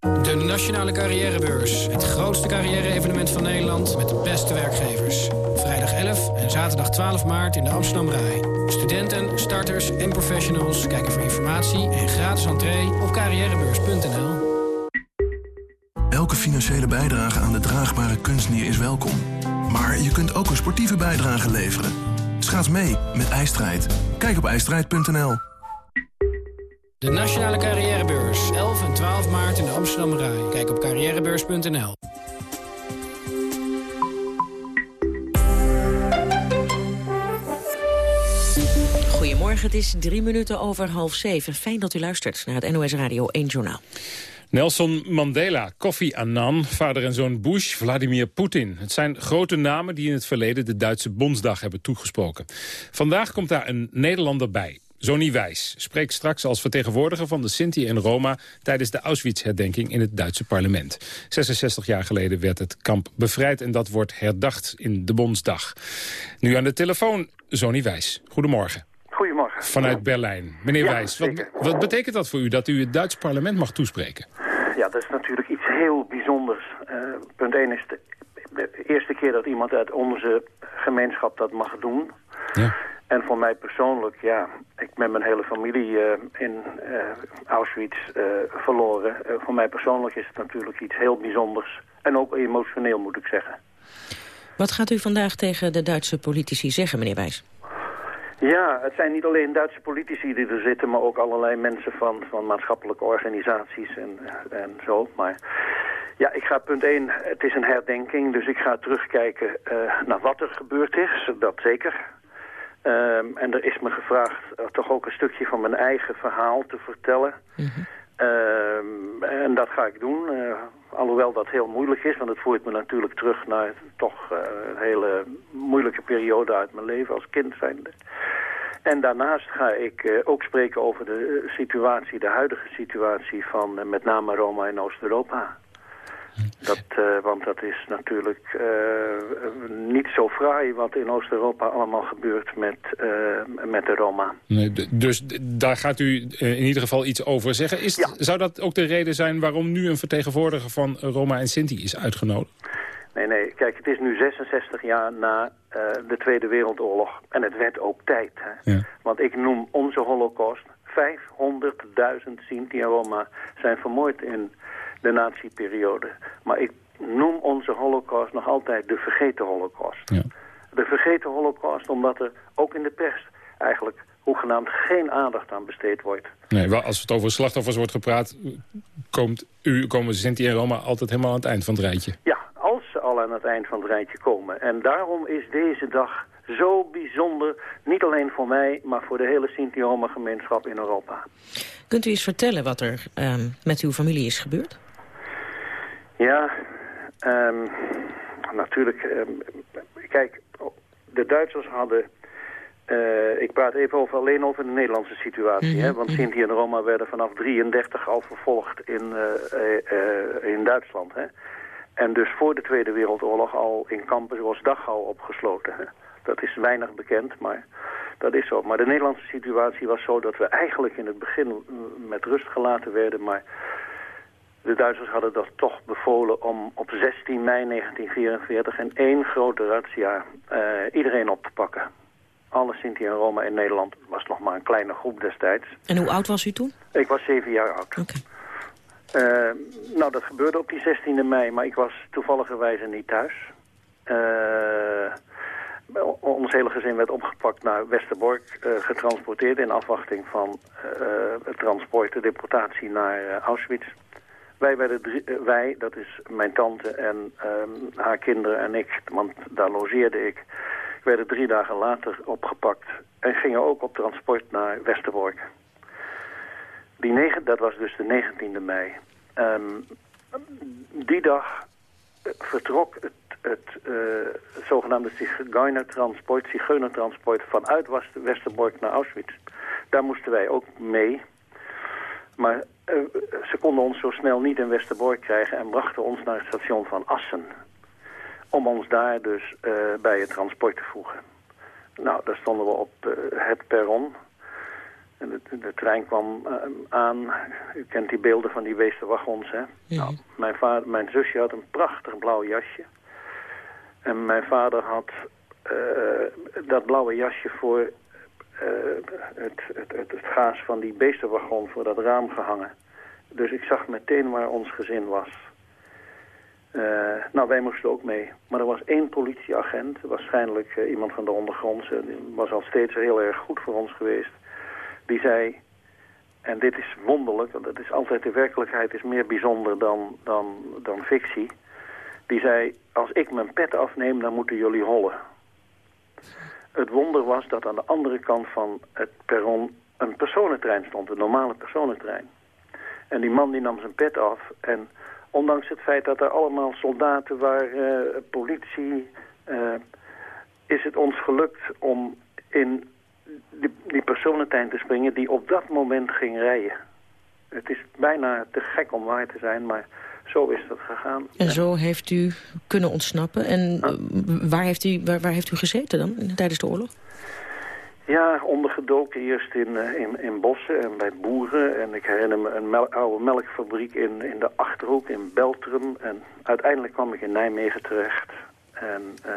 De Nationale Carrièrebeurs. Het grootste carrière-evenement van Nederland met de beste werkgevers. Vrijdag 11 en zaterdag 12 maart in de Amsterdam Rai. Studenten, starters en professionals kijken voor informatie en gratis entree op carrièrebeurs.nl. Elke financiële bijdrage aan de draagbare kunstnier is welkom. Maar je kunt ook een sportieve bijdrage leveren. Schaats mee met IJstrijd. Kijk op ijstrijd.nl. De Nationale Carrièrebeurs. 11 en 12 maart in de Amsterdam Rai. Kijk op carrièrebeurs.nl. Goedemorgen, het is drie minuten over half zeven. Fijn dat u luistert naar het NOS Radio 1 Journaal. Nelson Mandela, Kofi Annan, vader en zoon Bush, Vladimir Poetin. Het zijn grote namen die in het verleden de Duitse Bondsdag hebben toegesproken. Vandaag komt daar een Nederlander bij. Zoni Wijs spreekt straks als vertegenwoordiger van de Sinti in Roma... tijdens de Auschwitz-herdenking in het Duitse parlement. 66 jaar geleden werd het kamp bevrijd en dat wordt herdacht in de Bondsdag. Nu aan de telefoon Zoni Wijs. Goedemorgen. Goedemorgen. Vanuit Berlijn. Meneer Ja, Wijs, wat, wat betekent dat voor u dat u het Duitse parlement mag toespreken? Ja, dat is natuurlijk iets heel bijzonders. Eh, punt 1 is de, de eerste keer dat iemand uit onze gemeenschap dat mag doen. Ja. En voor mij persoonlijk, ja, ik ben mijn hele familie eh, in eh, Auschwitz eh, verloren. Voor mij persoonlijk is het natuurlijk iets heel bijzonders. En ook emotioneel, moet ik zeggen. Wat gaat u vandaag tegen de Duitse politici zeggen, meneer Wijs? Ja, het zijn niet alleen Duitse politici die er zitten, maar ook allerlei mensen van, van maatschappelijke organisaties en, en zo. Maar ja, ik ga punt 1, het is een herdenking, dus ik ga terugkijken naar wat er gebeurd is, dat zeker. Ehm, en er is me gevraagd eh, toch ook een stukje van mijn eigen verhaal te vertellen. Ehm, en dat ga ik doen. Eh, alhoewel dat heel moeilijk is, want het voert me natuurlijk terug naar toch uh, een hele moeilijke periode uit mijn leven als kind zijnde. En daarnaast ga ik ook spreken over de situatie, de huidige situatie van met name Roma in Oost-Europa. Dat, uh, want dat is natuurlijk uh, niet zo fraai wat in Oost-Europa allemaal gebeurt met, uh, met de Roma. Nee, dus daar gaat u in ieder geval iets over zeggen. Is, ja. Zou dat ook de reden zijn waarom nu een vertegenwoordiger van Roma en Sinti is uitgenodigd? Nee, nee. Kijk, het is nu 66 jaar na de Tweede Wereldoorlog. En het werd ook tijd. Hè? Ja. Want ik noem onze holocaust. 500.000 Sinti en Roma zijn vermoord in de nazi-periode. Maar ik noem onze holocaust nog altijd de vergeten holocaust. Ja. De vergeten holocaust omdat er ook in de pers eigenlijk hoegenaamd geen aandacht aan besteed wordt. Nee, wel, als het over slachtoffers wordt gepraat, komt u, komen Sinti en Roma altijd helemaal aan het eind van het rijtje. Ja, als ze al aan het eind van het rijtje komen. En daarom is deze dag zo bijzonder, niet alleen voor mij, maar voor de hele Sinti-Roma-gemeenschap in Europa. Kunt u eens vertellen wat er um, met uw familie is gebeurd? Ja, um, natuurlijk. Um, kijk, de Duitsers hadden... Uh, ik praat even over, alleen over de Nederlandse situatie. Mm -hmm. hè, want Sinti en Roma werden vanaf 33 al vervolgd in, uh, uh, in Duitsland. Hè. En dus voor de Tweede Wereldoorlog al in kampen zoals Dachau opgesloten. Hè. Dat is weinig bekend, maar dat is zo. Maar de Nederlandse situatie was zo dat we eigenlijk in het begin met rust gelaten werden. Maar de Duitsers hadden dat toch bevolen om op 16 mei 1944 in één grote razzia uh, iedereen op te pakken. Alle Sinti en Roma in Nederland was nog maar een kleine groep destijds. En hoe oud was u toen? Ik was zeven jaar oud. Okay. Uh, nou, dat gebeurde op die 16e mei, maar ik was toevalligerwijze niet thuis. Uh, ons hele gezin werd opgepakt naar Westerbork, uh, getransporteerd in afwachting van het transport, de deportatie naar Auschwitz. Wij werden drie, uh, wij, dat is mijn tante en um, haar kinderen en ik, want daar logeerde ik, werden drie dagen later opgepakt en gingen ook op transport naar Westerbork. Die negen, dat was dus de 19e mei. Um, die dag vertrok het, het, uh, zogenaamde zigeunertransport, zigeunertransport vanuit Westerbork naar Auschwitz. Daar moesten wij ook mee. Maar uh, ze konden ons zo snel niet in Westerbork krijgen en brachten ons naar het station van Assen. Om ons daar dus uh, bij het transport te voegen. Nou, daar stonden we op uh, het perron. En de, de trein kwam aan. U kent die beelden van die weestenwagons, hè? Ja. Nou, mijn, vader, mijn zusje had een prachtig blauw jasje. En mijn vader had dat blauwe jasje voor het, het, het, het gaas van die beestenwagon voor dat raam gehangen. Dus ik zag meteen waar ons gezin was. Uh, nou, wij moesten ook mee. Maar er was één politieagent, waarschijnlijk uh, iemand van de ondergrondse... die was al steeds heel erg goed voor ons geweest. Die zei, en dit is wonderlijk, want het is altijd de werkelijkheid is meer bijzonder dan, dan, dan fictie. Die zei, als ik mijn pet afneem, dan moeten jullie hollen. Het wonder was dat aan de andere kant van het perron een personentrein stond, een normale personentrein. En die man die nam zijn pet af en ondanks het feit dat er allemaal soldaten waren, uh, politie, uh, is het ons gelukt om in die, die personentrein te springen die op dat moment ging rijden. Het is bijna te gek om waar te zijn, maar zo is dat gegaan. En zo heeft u kunnen ontsnappen. En ja. waar, heeft u, waar, waar heeft u gezeten dan tijdens de oorlog? Ja, ondergedoken eerst in, in, in bossen en bij boeren. En ik herinner me een mel oude melkfabriek in, in de Achterhoek, in Beltrum. En uiteindelijk kwam ik in Nijmegen terecht. En uh,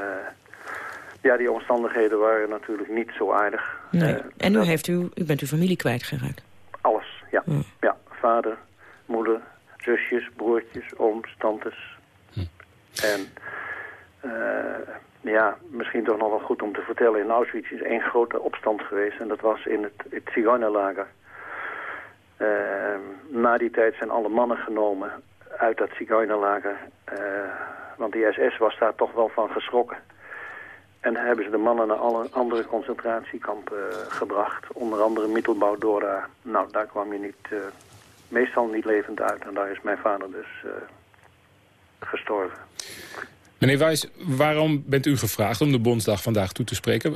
ja, die omstandigheden waren natuurlijk niet zo aardig. Nee. Uh, en nu, heeft u, u bent uw familie kwijtgeraakt? Alles, ja. ja. ja. Vader, moeder, zusjes, broertjes, ooms, tantes. Hm. En uh, ja, misschien toch nog wel goed om te vertellen. In Auschwitz is één grote opstand geweest en dat was in het, het Zigeunerlager. Uh, na die tijd zijn alle mannen genomen uit dat Zigeunerlager. Uh, want die SS was daar toch wel van geschrokken. En hebben ze de mannen naar alle andere concentratiekampen gebracht. Onder andere Mittelbau Dora. Nou, daar kwam je niet meestal niet levend uit. En daar is mijn vader dus uh, gestorven. Meneer Wijs, waarom bent u gevraagd om de Bondsdag vandaag toe te spreken?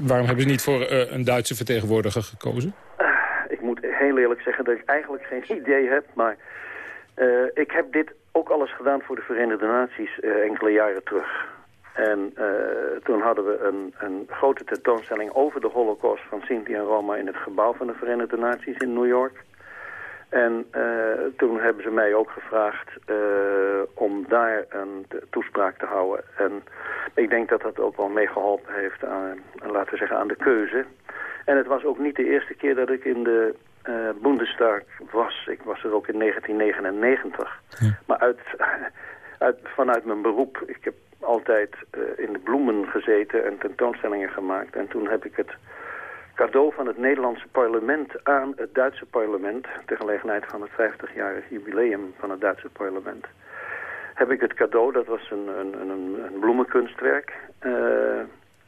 Waarom hebben ze niet voor uh, een Duitse vertegenwoordiger gekozen? Uh, ik moet heel eerlijk zeggen dat ik eigenlijk geen idee heb. Maar uh, ik heb dit ook alles gedaan voor de Verenigde Naties enkele jaren terug. En toen hadden we een, een, grote tentoonstelling over de holocaust van Sinti en Roma... in het gebouw van de Verenigde Naties in New York. En uh, toen hebben ze mij ook gevraagd uh, om daar een toespraak te houden. En ik denk dat dat ook wel meegeholpen heeft aan, laten we zeggen, aan de keuze. En het was ook niet de eerste keer dat ik in de uh, Bundestag was. Ik was er ook in 1999. Ja. Maar uit, (laughs) uit, vanuit mijn beroep, ik heb altijd in de bloemen gezeten en tentoonstellingen gemaakt. En toen heb ik het cadeau van het Nederlandse parlement aan het Duitse parlement... ter gelegenheid van het 50-jarig jubileum van het Duitse parlement... heb ik het cadeau, dat was een, een, een, een bloemenkunstwerk, uh,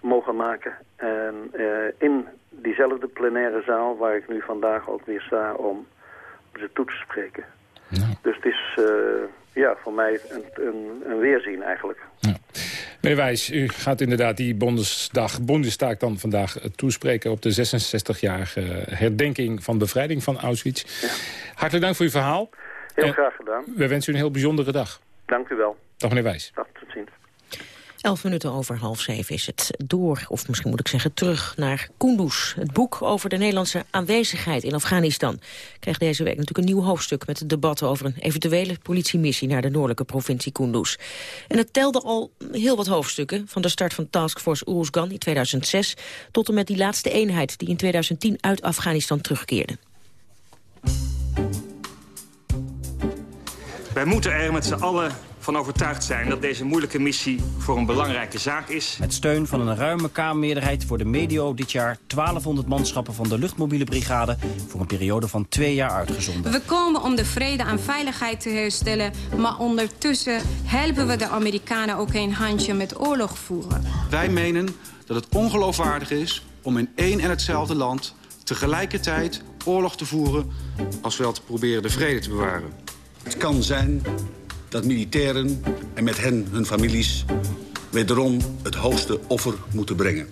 mogen maken. En uh, in diezelfde plenaire zaal waar ik nu vandaag ook weer sta om ze toe te spreken. Ja. Dus het is uh, ja, voor mij een, een, een weerzien eigenlijk. Ja. Meneer Wijs, u gaat inderdaad die Bondesdag, Bondestaak dan vandaag toespreken... op de 66-jarige herdenking van bevrijding van Auschwitz. Ja. Hartelijk dank voor uw verhaal. Heel en graag gedaan. We wensen u een heel bijzondere dag. Dank u wel. Dag meneer Wijs. Dag, tot ziens. Elf minuten over half zeven is het door, of misschien moet ik zeggen terug, naar Kunduz. Het boek over de Nederlandse aanwezigheid in Afghanistan. Krijgt deze week natuurlijk een nieuw hoofdstuk met het debat over een eventuele politiemissie naar de noordelijke provincie Kunduz. En het telde al heel wat hoofdstukken, van de start van Taskforce Uruzgan in 2006 tot en met die laatste eenheid die in 2010 uit Afghanistan terugkeerde. Wij moeten er met z'n allen van overtuigd zijn dat deze moeilijke missie voor een belangrijke zaak is. Met steun van een ruime Kamermeerderheid worden medio dit jaar 1200 manschappen van de luchtmobiele brigade voor een periode van twee jaar uitgezonden. We komen om de vrede en veiligheid te herstellen, maar ondertussen helpen we de Amerikanen ook een handje met oorlog voeren. Wij menen dat het ongeloofwaardig is om in één en hetzelfde land tegelijkertijd oorlog te voeren als wel te proberen de vrede te bewaren. Het kan zijn dat militairen en met hen hun families wederom het hoogste offer moeten brengen.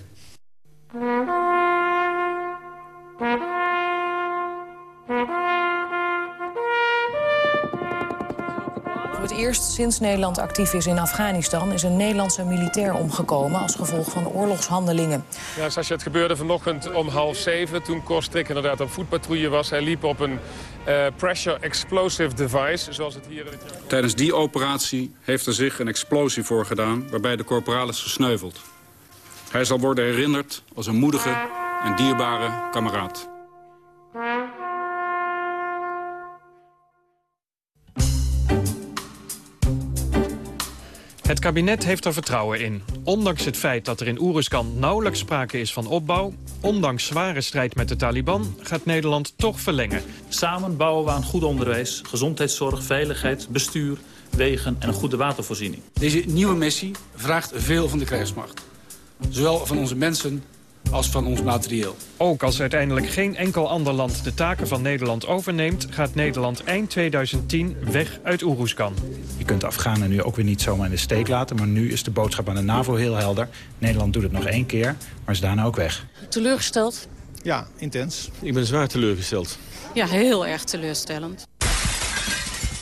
Eerst sinds Nederland actief is in Afghanistan... is een Nederlandse militair omgekomen als gevolg van oorlogshandelingen. Ja, zoals het gebeurde vanochtend om half zeven... toen Kostrik inderdaad op voetpatrouille was. Hij liep op een uh, pressure explosive device, zoals het hier... Tijdens die operatie heeft er zich een explosie voor gedaan... waarbij de corporaal is gesneuveld. Hij zal worden herinnerd als een moedige en dierbare kameraad. Het kabinet heeft er vertrouwen in. Ondanks het feit dat er in Oeruzkan nauwelijks sprake is van opbouw... ondanks zware strijd met de Taliban, gaat Nederland toch verlengen. Samen bouwen we aan goed onderwijs, gezondheidszorg, veiligheid, bestuur... wegen en een goede watervoorziening. Deze nieuwe missie vraagt veel van de krijgsmacht. Zowel van onze mensen als van ons materieel. Ook als uiteindelijk geen enkel ander land de taken van Nederland overneemt... gaat Nederland eind 2010 weg uit Oeroeskan. Je kunt de Afghanen nu ook weer niet zomaar in de steek laten... maar nu is de boodschap aan de NAVO heel helder. Nederland doet het nog één keer, maar is daarna ook weg. Teleurgesteld? Ja, intens. Ik ben zwaar teleurgesteld. Ja, heel erg teleurstellend.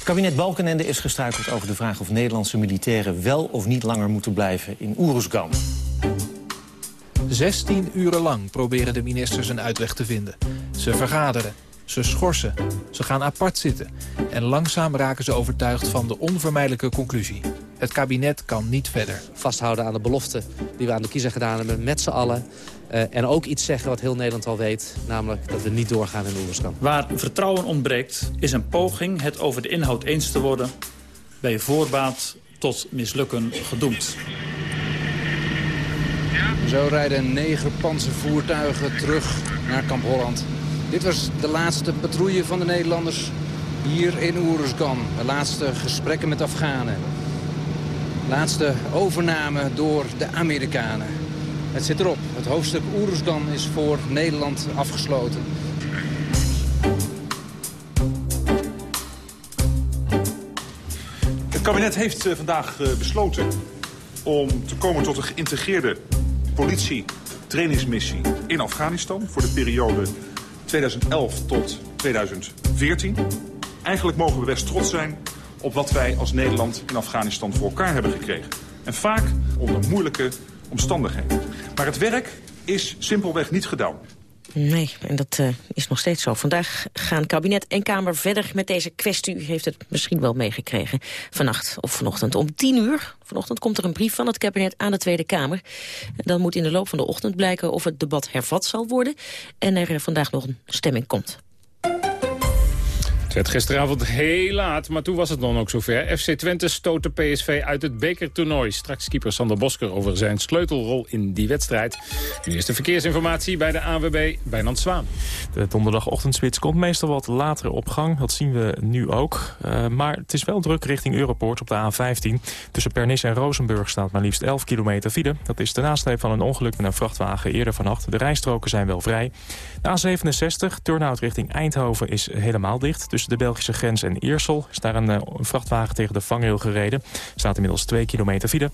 Kabinet Balkenende is gestruikeld over de vraag of Nederlandse militairen wel of niet langer moeten blijven in Oeruzgan. 16 uren lang proberen de ministers een uitweg te vinden. Ze vergaderen, ze schorsen, ze gaan apart zitten. En langzaam raken ze overtuigd van de onvermijdelijke conclusie. Het kabinet kan niet verder. Vasthouden aan de belofte die we aan de kiezer gedaan hebben met z'n allen. Uh, en ook iets zeggen wat heel Nederland al weet. Namelijk dat we niet doorgaan in de oorlogskamp. Waar vertrouwen ontbreekt is een poging het over de inhoud eens te worden... bij voorbaat tot mislukken gedoemd. Zo rijden negen panzervoertuigen terug naar Kamp Holland. Dit was de laatste patrouille van de Nederlanders hier in Oeruzgan. De laatste gesprekken met Afghanen. Laatste overname door de Amerikanen. Het zit erop. Het hoofdstuk Oeruzgan is voor Nederland afgesloten. Het kabinet heeft uh, vandaag uh, besloten om te komen tot een geïntegreerde politie-trainingsmissie in Afghanistan voor de periode 2011 tot 2014. Eigenlijk mogen we best trots zijn op wat wij als Nederland in Afghanistan voor elkaar hebben gekregen. En vaak onder moeilijke omstandigheden. Maar het werk is simpelweg niet gedaan. Nee, en dat uh, is nog steeds zo. Vandaag gaan kabinet en Kamer verder met deze kwestie. U heeft het misschien wel meegekregen. Vannacht of vanochtend om tien uur. Vanochtend komt er een brief van het kabinet aan de Tweede Kamer. Dan moet in de loop van de ochtend blijken of het debat hervat zal worden. En er vandaag nog een stemming komt. Het werd gisteravond heel laat, maar toen was het dan ook zover. FC Twente stoot de PSV uit het bekertoernooi. Straks keeper Sander Bosker over zijn sleutelrol in die wedstrijd. Nu is de verkeersinformatie bij de ANWB Bijnand Zwaan. De donderdagochtendspits komt meestal wat later op gang. Dat zien we nu ook. Uh, maar het is wel druk richting Europoort op de A15. Tussen Pernis en Rozenburg staat maar liefst 11 kilometer file. Dat is de nasleep van een ongeluk met een vrachtwagen eerder vannacht. De rijstroken zijn wel vrij. De A67, Turnhout richting Eindhoven, is helemaal dicht. Tussen de Belgische grens en Iersel is daar een, een vrachtwagen tegen de vangrail gereden. staat inmiddels 2 kilometer file.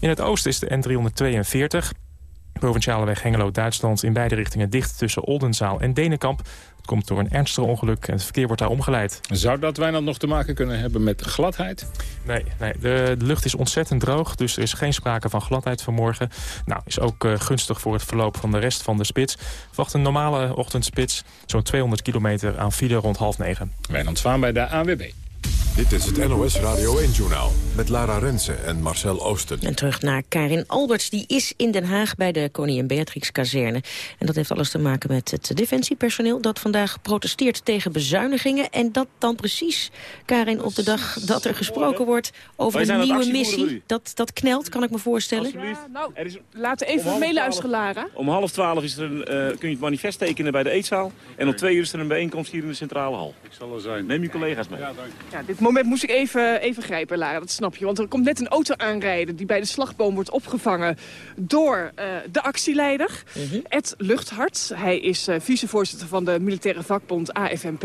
In het oosten is de N342... Provinciale weg Hengelo-Duitsland in beide richtingen dicht tussen Oldenzaal en Denenkamp. Het komt door een ernstig ongeluk en het verkeer wordt daar omgeleid. Zou dat Wijnand nog te maken kunnen hebben met gladheid? Nee, nee de, de, lucht is ontzettend droog, dus er is geen sprake van gladheid vanmorgen. Nou, is ook uh, gunstig voor het verloop van de rest van de spits. Wacht een normale ochtendspits, zo'n 200 kilometer aan file rond half negen. Wijnand Zwaan bij de ANWB. Dit is het NOS Radio 1-journaal met Lara Rensen en Marcel Oosten. En terug naar Karin Alberts. Die is in Den Haag bij de Koningin Beatrix-kazerne. En dat heeft alles te maken met het defensiepersoneel... dat vandaag protesteert tegen bezuinigingen. En dat dan precies, Karin, op de dag dat er gesproken wordt... over een nieuwe missie. Dat, dat knelt, kan ik me voorstellen. Ja, nou, laten we even meeluisteren, Lara. Om half twaalf is er een, uh, kun je het manifest tekenen bij de eetzaal. En om twee uur is er een bijeenkomst hier in de centrale hal. Ik zal er zijn. Neem je collega's mee. Ja, dank. Ja, dit moment moest ik even, even grijpen, Lara, dat snap je. Want er komt net een auto aanrijden die bij de slagboom wordt opgevangen door uh, de actieleider, mm -hmm. Ed Luchthart. Hij is uh, vicevoorzitter van de militaire vakbond AFNP.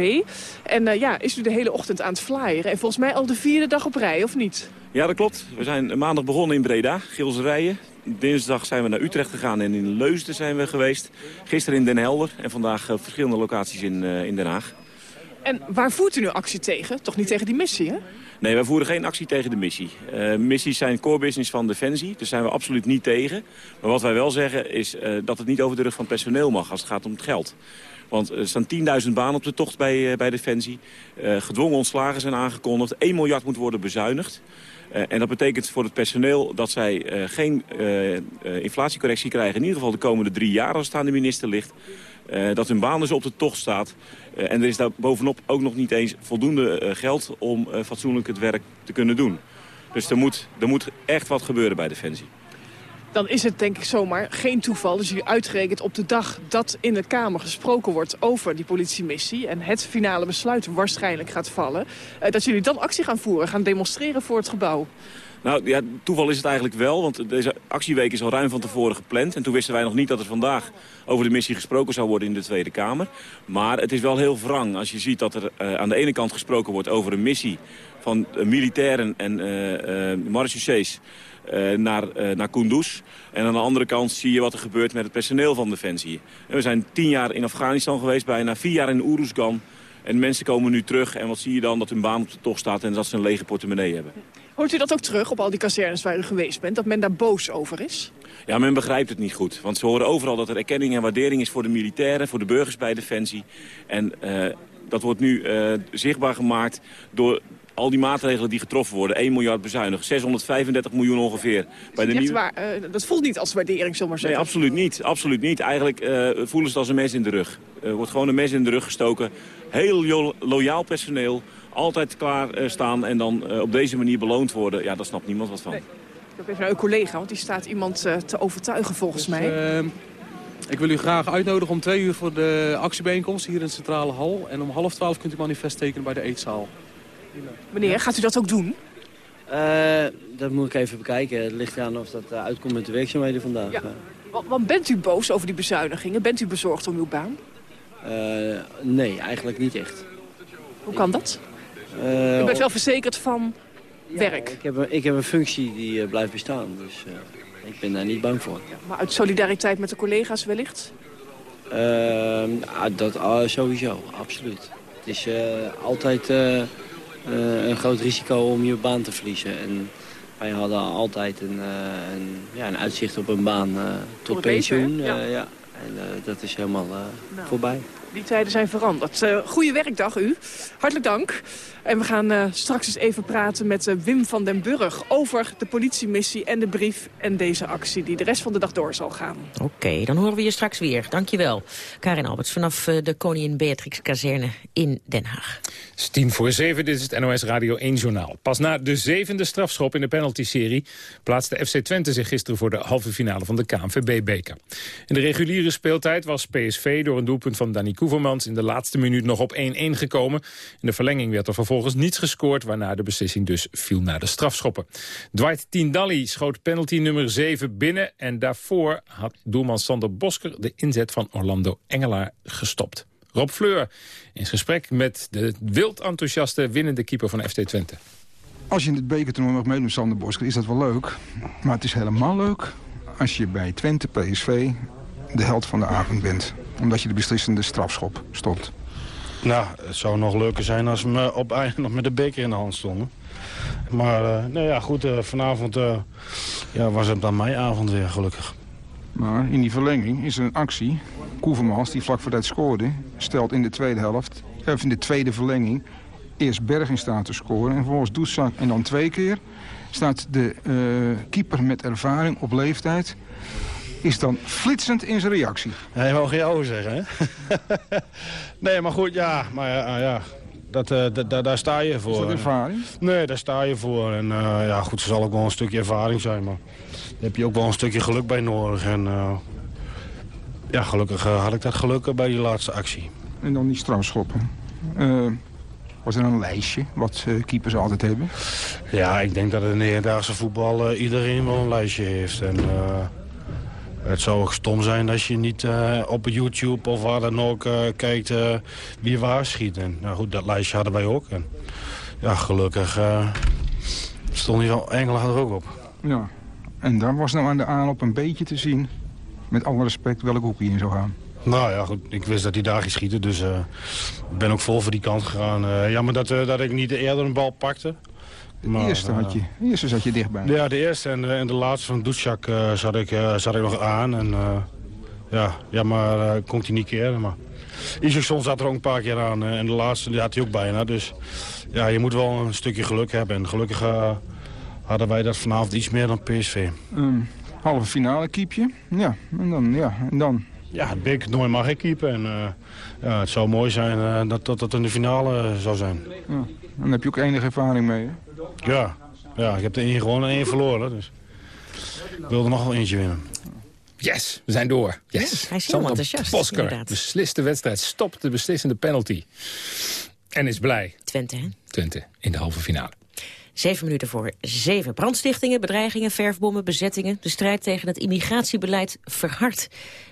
En uh, ja, is nu de hele ochtend aan het flyeren. En volgens mij al de vierde dag op rij, of niet? Ja, dat klopt. We zijn maandag begonnen in Breda, Gilserijen. Dinsdag zijn we naar Utrecht gegaan en in Leusden zijn we geweest. Gisteren in Den Helder en vandaag verschillende locaties in, in Den Haag. En waar voert u nu actie tegen? Toch niet tegen die missie, hè? Nee, wij voeren geen actie tegen de missie. Uh, missies zijn core business van Defensie, daar zijn we absoluut niet tegen. Maar wat wij wel zeggen is uh, dat het niet over de rug van personeel mag als het gaat om het geld. Want er staan 10.000 banen op de tocht bij, uh, bij Defensie. gedwongen ontslagen zijn aangekondigd. 1 miljard moet worden bezuinigd. En dat betekent voor het personeel dat zij geen inflatiecorrectie krijgen. In ieder geval de komende drie jaar als het aan de minister ligt. Dat hun baan dus op de tocht staat. en er is daar bovenop ook nog niet eens voldoende geld om fatsoenlijk het werk te kunnen doen. Dus er moet, er moet echt wat gebeuren bij Defensie dan is het denk ik zomaar geen toeval. Dus jullie uitgerekend op de dag dat in de Kamer gesproken wordt over die politiemissie... en het finale besluit waarschijnlijk gaat vallen... dat jullie dan actie gaan voeren, gaan demonstreren voor het gebouw. Nou ja, toeval is het eigenlijk wel, want deze actieweek is al ruim van tevoren gepland. En toen wisten wij nog niet dat er vandaag over de missie gesproken zou worden in de Tweede Kamer. Maar het is wel heel wrang als je ziet dat er uh, aan de ene kant gesproken wordt over een missie van uh, militairen en uh, naar, uh, naar Kunduz. En aan de andere kant zie je wat er gebeurt met het personeel van Defensie. En we zijn tien jaar in Afghanistan geweest, bijna vier jaar in Uruzgan. En mensen komen nu terug en wat zie je dan? Dat hun baan op de tocht staat en dat ze een lege portemonnee hebben. Hoort u dat ook terug op al die kazernes waar u geweest bent? Dat men daar boos over is? Ja, men begrijpt het niet goed. Want ze horen overal dat er erkenning en waardering is voor de militairen... voor de burgers bij Defensie. En uh, dat wordt nu uh, zichtbaar gemaakt door al die maatregelen die getroffen worden, 1 miljard bezuinigd, 635 miljoen ongeveer. Bij de nieuwe... waar, uh, dat voelt niet als waardering, zomaar zeggen. Nee, absoluut niet. Absoluut niet. Eigenlijk voelen ze het als een mes in de rug. Er wordt gewoon een mes in de rug gestoken. Heel loyaal personeel, altijd klaar uh, staan en dan op deze manier beloond worden. Ja, daar snapt niemand wat van. Nee. Ik heb even naar uw collega, want die staat iemand te overtuigen volgens dus, mij. ehm, Ik wil u graag uitnodigen om twee uur voor de actiebijeenkomst hier in de centrale hal. En om half twaalf kunt u manifest tekenen bij de eetzaal. Meneer, gaat u dat ook doen? Uh, dat moet ik even bekijken. Het ligt eraan of dat uitkomt met de werkzaamheden vandaag. Ja. Want, want bent u boos over die bezuinigingen? Bent u bezorgd om uw baan? Uh, nee, eigenlijk niet echt. Hoe kan dat? U bent wel verzekerd van werk. Ik heb, een, ik heb een functie die uh, blijft bestaan, dus uh, ik ben daar niet bang voor. Ja, maar uit solidariteit met de collega's wellicht? Uh, dat uh, sowieso, absoluut. Het is altijd een groot risico om je baan te verliezen. En wij hadden altijd een, een, ja, een uitzicht op een baan tot pensioen. ja. ja. En dat is helemaal nou. voorbij. Die tijden zijn veranderd. Uh, goeie werkdag u. Hartelijk dank. En we gaan uh, straks eens even praten met uh, Wim van den Burg... over de politiemissie en de brief en deze actie... die de rest van de dag door zal gaan. Oké, dan horen we je straks weer. Dankjewel. Karin Alberts vanaf de Koningin Beatrix-kazerne in Den Haag. Het is tien voor zeven, dit is het NOS Radio 1 Journaal. Pas na de zevende strafschop in de penalty-serie... plaatste FC Twente zich gisteren voor de halve finale van de KNVB-beker. In de reguliere speeltijd was PSV door een doelpunt van Danny Koevermans... in de laatste minuut nog op 1-1 gekomen. In de verlenging werd er vervolgens niets gescoord... waarna de beslissing dus viel naar de strafschoppen. Dwight Tindalli schoot penalty nummer 7 binnen... en daarvoor had doelman Sander Bosker de inzet van Orlando Engelaar gestopt. Rob Fleur in gesprek met de wild enthousiaste winnende keeper van FC Twente. Als je in het bekertoernooi mag meedoen Sander Bosker is dat wel leuk. Maar het is helemaal leuk als je bij Twente PSV de held van de avond bent. Omdat je de beslissende strafschop stopt. Nou, het zou nog leuker zijn als we op einde nog met de beker in de hand stonden. Maar uh, nou ja, goed, uh, vanavond uh, ja, was het dan mijn avond weer, gelukkig. Maar in die verlenging is er een actie. Koevermans, die vlak voor dat scoorde, stelt in de tweede helft... of in de tweede verlenging eerst Berg in staat te scoren... en vervolgens Doetzak en dan twee keer... staat de keeper met ervaring op leeftijd is dan flitsend in zijn reactie. Je mag geen oude zeggen, hè? (laughs) nee, maar goed, ja. Maar ja, ja dat, uh, daar sta je voor. Is dat ervaring? Nee, daar sta je voor. En uh, ja, goed, er zal ook wel een stukje ervaring zijn. Maar daar heb je ook wel een stukje geluk bij nodig. En uh, ja, gelukkig had ik dat geluk bij die laatste actie. En dan die strafschoppen. was er een lijstje, wat keepers altijd hebben? Ja, ik denk dat in de hedendaagse voetbal iedereen wel een lijstje heeft. En, het zou stom zijn als je niet uh, op YouTube of waar dan ook uh, kijkt uh, wie waar schiet. En, nou goed, dat lijstje hadden wij ook. En, ja, gelukkig stond hier al Engelen er ook op. Ja, en daar was nou aan de aanloop een beetje te zien, met alle respect, welke hoek hij in zou gaan. Nou ja, goed. Ik wist dat hij daar ging schieten, dus ik ben ook vol voor die kant gegaan. jammer dat, dat ik niet eerder een bal pakte. De eerste, had je, de eerste zat je dichtbij. Ja, de eerste en, en de laatste van Doetjak uh, zat, ik, uh, zat ik nog aan. En, uh, ja, ja, maar kon hij niet keren. Maar Isaacson zat er ook een paar keer aan. en de laatste die had hij ook bijna. Dus ja, je moet wel een stukje geluk hebben. En gelukkig hadden wij dat vanavond iets meer dan PSV. Um, halve finale keepje. Ja, en dan... Ja, en dan. Ja, het big nooit mag ik keepen. En, ja, het zou mooi zijn dat, dat dat in de finale zou zijn. Ja. Dan heb je ook enige ervaring mee, hè? Ja, ja ik heb er één gewonnen en één verloren. Dus ik wilde nog wel eentje winnen. Yes, we zijn door. Yes. Ja, hij is heel enthousiast, Bosker beslist de wedstrijd, stopt de beslissende penalty. En is blij. Twente, hè? Twente in de halve finale. Zeven minuten voor zeven. Brandstichtingen, bedreigingen, verfbommen, bezettingen. De strijd tegen het immigratiebeleid verhardt.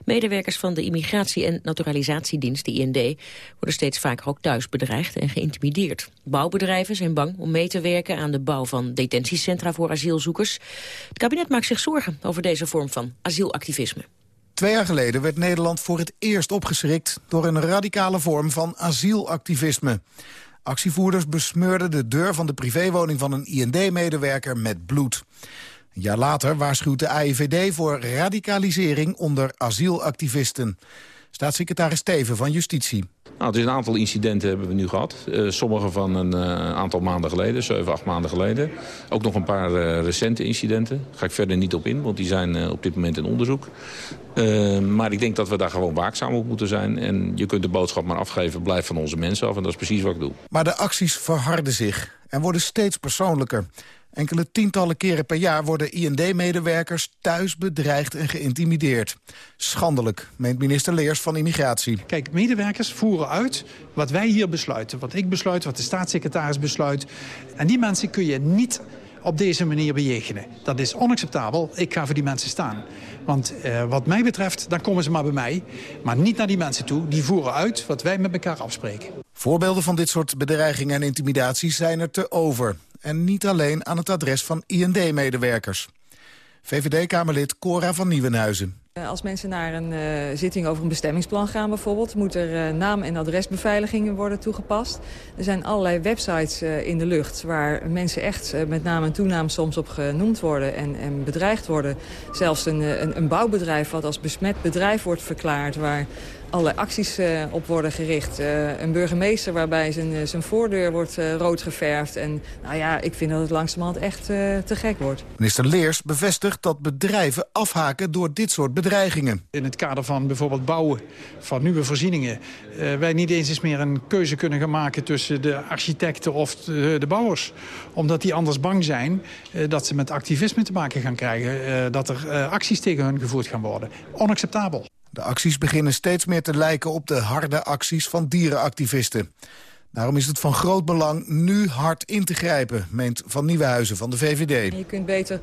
Medewerkers van de Immigratie- en Naturalisatiedienst, IND... worden steeds vaker ook thuis bedreigd en geïntimideerd. Bouwbedrijven zijn bang om mee te werken aan de bouw van detentiecentra voor asielzoekers. Het kabinet maakt zich zorgen over deze vorm van asielactivisme. Twee jaar geleden werd Nederland voor het eerst opgeschrikt... door een radicale vorm van asielactivisme. Actievoerders besmeurden de deur van de privéwoning van een IND-medewerker met bloed. Een jaar later waarschuwt de AIVD voor radicalisering onder asielactivisten. Staatssecretaris Steven van Justitie. Nou, het is een aantal incidenten hebben we nu gehad. Uh, sommige van een uh, aantal maanden geleden, 7, 8 maanden geleden. Ook nog een paar uh, recente incidenten. Daar ga ik verder niet op in, want die zijn op dit moment in onderzoek. maar ik denk dat we daar gewoon waakzaam op moeten zijn. En je kunt de boodschap maar afgeven, blijf van onze mensen af. En dat is precies wat ik doe. Maar de acties verharden zich en worden steeds persoonlijker. Enkele tientallen keren per jaar worden IND-medewerkers thuis bedreigd en geïntimideerd. Schandelijk, meent minister Leers van Immigratie. Kijk, medewerkers voeren uit wat wij hier besluiten. Wat ik besluit, wat de staatssecretaris besluit. En die mensen kun je niet op deze manier bejegenen. Dat is onacceptabel. Ik ga voor die mensen staan. Want eh, wat mij betreft, dan komen ze maar bij mij. Maar niet naar die mensen toe. Die voeren uit wat wij met elkaar afspreken. Voorbeelden van dit soort bedreigingen en intimidaties zijn er te over. En niet alleen aan het adres van IND-medewerkers. VVD-Kamerlid Cora van Nieuwenhuizen. Eh, als mensen naar een uh, zitting over een bestemmingsplan gaan bijvoorbeeld... moet er uh, naam- en adresbeveiligingen worden toegepast. Er zijn allerlei websites in de lucht waar mensen echt met naam en toenaam soms op genoemd worden... en, en bedreigd worden. Zelfs een, een, een bouwbedrijf wat als besmet bedrijf wordt verklaard... waar allerlei acties uh, op worden gericht. Uh, een burgemeester waarbij zijn, zijn voordeur wordt uh, rood geverfd. En nou ja, ik vind dat het langzamerhand echt te gek wordt. Minister Leers bevestigt dat bedrijven afhaken door dit soort bedreigingen. In het kader van bijvoorbeeld bouwen van nieuwe voorzieningen... wij niet eens eens meer een keuze kunnen gaan maken tussen de architecten of de, de bouwers. Omdat die anders bang zijn dat ze met activisme te maken gaan krijgen. dat er acties tegen hun gevoerd gaan worden. Onacceptabel. De acties beginnen steeds meer te lijken op de harde acties van dierenactivisten. Daarom is het van groot belang nu hard in te grijpen, meent Van Nieuwenhuizen van de VVD. Je kunt beter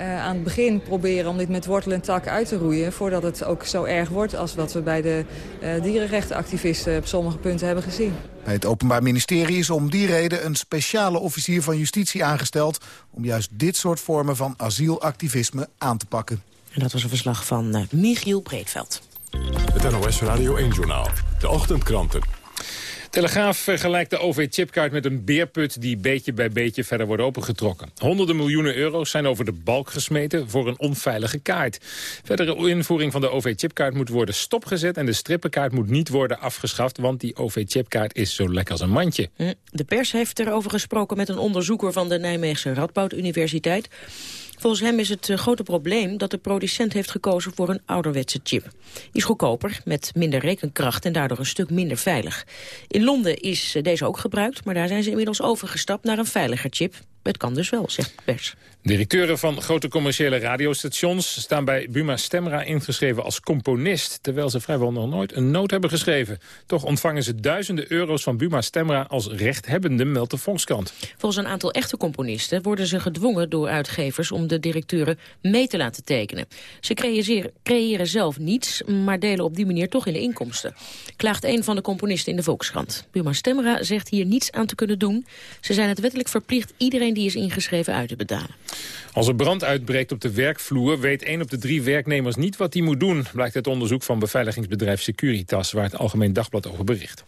uh, aan het begin proberen om dit met wortel en tak uit te roeien... voordat het ook zo erg wordt als wat we bij de uh, dierenrechtenactivisten op sommige punten hebben gezien. Bij het Openbaar Ministerie is om die reden een speciale officier van justitie aangesteld... om juist dit soort vormen van asielactivisme aan te pakken. En dat was een verslag van uh, Michiel Breedveld. Het NOS Radio 1-journaal. De ochtendkranten. Telegraaf vergelijkt de OV-chipkaart met een beerput die beetje bij beetje verder wordt opengetrokken. Honderden miljoenen euro's zijn over de balk gesmeten voor een onveilige kaart. Verdere invoering van de OV-chipkaart moet worden stopgezet en de strippenkaart moet niet worden afgeschaft, want die OV-chipkaart is zo lekker als een mandje. De pers heeft erover gesproken met een onderzoeker van de Nijmeegse Radboud Universiteit. Volgens hem is het uh, grote probleem dat de producent heeft gekozen voor een ouderwetse chip. Die is goedkoper, met minder rekenkracht en daardoor een stuk minder veilig. In Londen is uh, deze ook gebruikt, maar daar zijn ze inmiddels overgestapt naar een veiliger chip. Het kan dus wel, zegt de pers. Directeuren van grote commerciële radiostations staan bij Buma Stemra ingeschreven als componist, terwijl ze vrijwel nog nooit een noot hebben geschreven. Toch ontvangen ze duizenden euro's van Buma Stemra als rechthebbende, meldt de Volkskrant. Volgens een aantal echte componisten worden ze gedwongen door uitgevers om de directeuren mee te laten tekenen. Ze creëren, creëren zelf niets, maar delen op die manier toch in de inkomsten. Klaagt een van de componisten in de Volkskrant. Buma Stemra zegt hier niets aan te kunnen doen. Ze zijn het wettelijk verplicht iedereen die is ingeschreven uit te betalen. Als er brand uitbreekt op de werkvloer... weet één op de drie werknemers niet wat hij moet doen... blijkt uit onderzoek van beveiligingsbedrijf Securitas... waar het Algemeen Dagblad over bericht.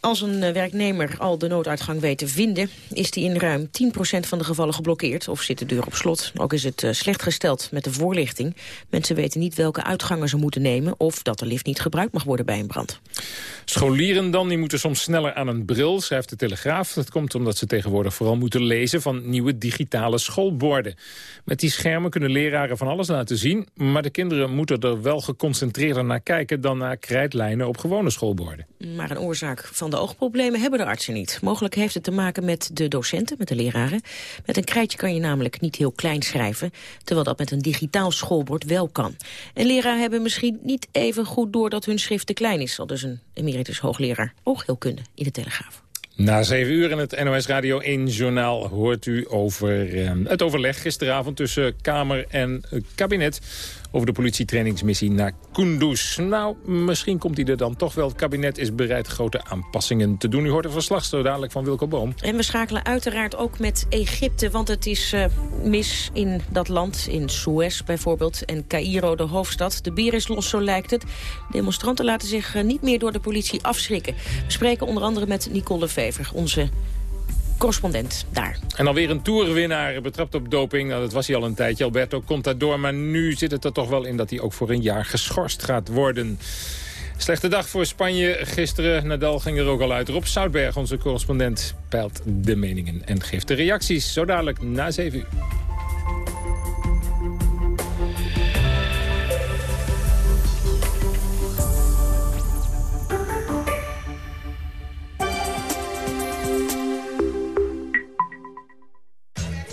Als een werknemer al de nooduitgang weet te vinden... is die in ruim 10% van de gevallen geblokkeerd of zit de deur op slot. Ook is het slecht gesteld met de voorlichting. Mensen weten niet welke uitgangen ze moeten nemen... of dat de lift niet gebruikt mag worden bij een brand. Scholieren dan, die moeten soms sneller aan een bril, schrijft de Telegraaf. Dat komt omdat ze tegenwoordig vooral moeten lezen van nieuwe digitale schoolborden. Met die schermen kunnen leraren van alles laten zien... maar de kinderen moeten er wel geconcentreerder naar kijken... dan naar krijtlijnen op gewone schoolborden. Maar een oorzaak van de oogproblemen hebben de artsen niet. Mogelijk heeft het te maken met de docenten, met de leraren. Met een krijtje kan je namelijk niet heel klein schrijven... terwijl dat met een digitaal schoolbord wel kan. En leraren hebben misschien niet even goed door dat hun schrift te klein is... al dus een emeritus hoogleraar oogheelkunde in de Telegraaf. Na zeven uur in het NOS Radio 1-journaal hoort u over eh, het overleg gisteravond tussen Kamer en kabinet over de politietrainingsmissie naar Kunduz. Nou, misschien komt hij er dan toch wel. Het kabinet is bereid grote aanpassingen te doen. U hoort een verslag zo dadelijk van Wilco Boom. En we schakelen uiteraard ook met Egypte, want het is uh, mis in dat land. In Suez bijvoorbeeld en Cairo, de hoofdstad. De bier is los, zo lijkt het. Demonstranten laten zich uh, niet meer door de politie afschrikken. We spreken onder andere met Nicole Vever, onze correspondent daar. En alweer een toerwinnaar betrapt op doping. Nou, dat was hij al een tijdje. Alberto Contador. Maar nu zit het er toch wel in dat hij ook voor een jaar geschorst gaat worden. Slechte dag voor Spanje. Gisteren, Nadal ging er ook al uit. Rob Soutberg, onze correspondent, peilt de meningen en geeft de reacties. Zo dadelijk na 7 uur.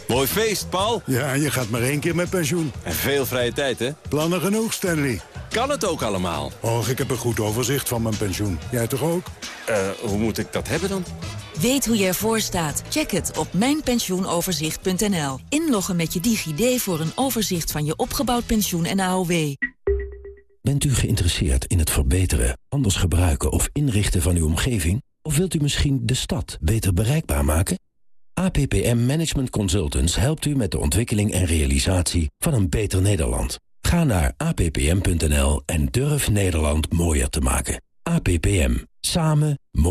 Mooi feest, Paul. Ja, je gaat maar één keer met pensioen. En veel vrije tijd, hè? Plannen genoeg, Stanley. Kan het ook allemaal? Och, ik heb een goed overzicht van mijn pensioen. Jij toch ook? Uh, hoe moet ik dat hebben dan? Weet hoe je ervoor staat? Check het op mijnpensioenoverzicht.nl. Inloggen met je DigiD voor een overzicht van je opgebouwd pensioen en AOW. Bent u geïnteresseerd in het verbeteren, anders gebruiken of inrichten van uw omgeving? Of wilt u misschien de stad beter bereikbaar maken? APPM Management Consultants helpt u met de ontwikkeling en realisatie van een beter Nederland. Ga naar appm.nl en durf Nederland mooier te maken. APPM. Samen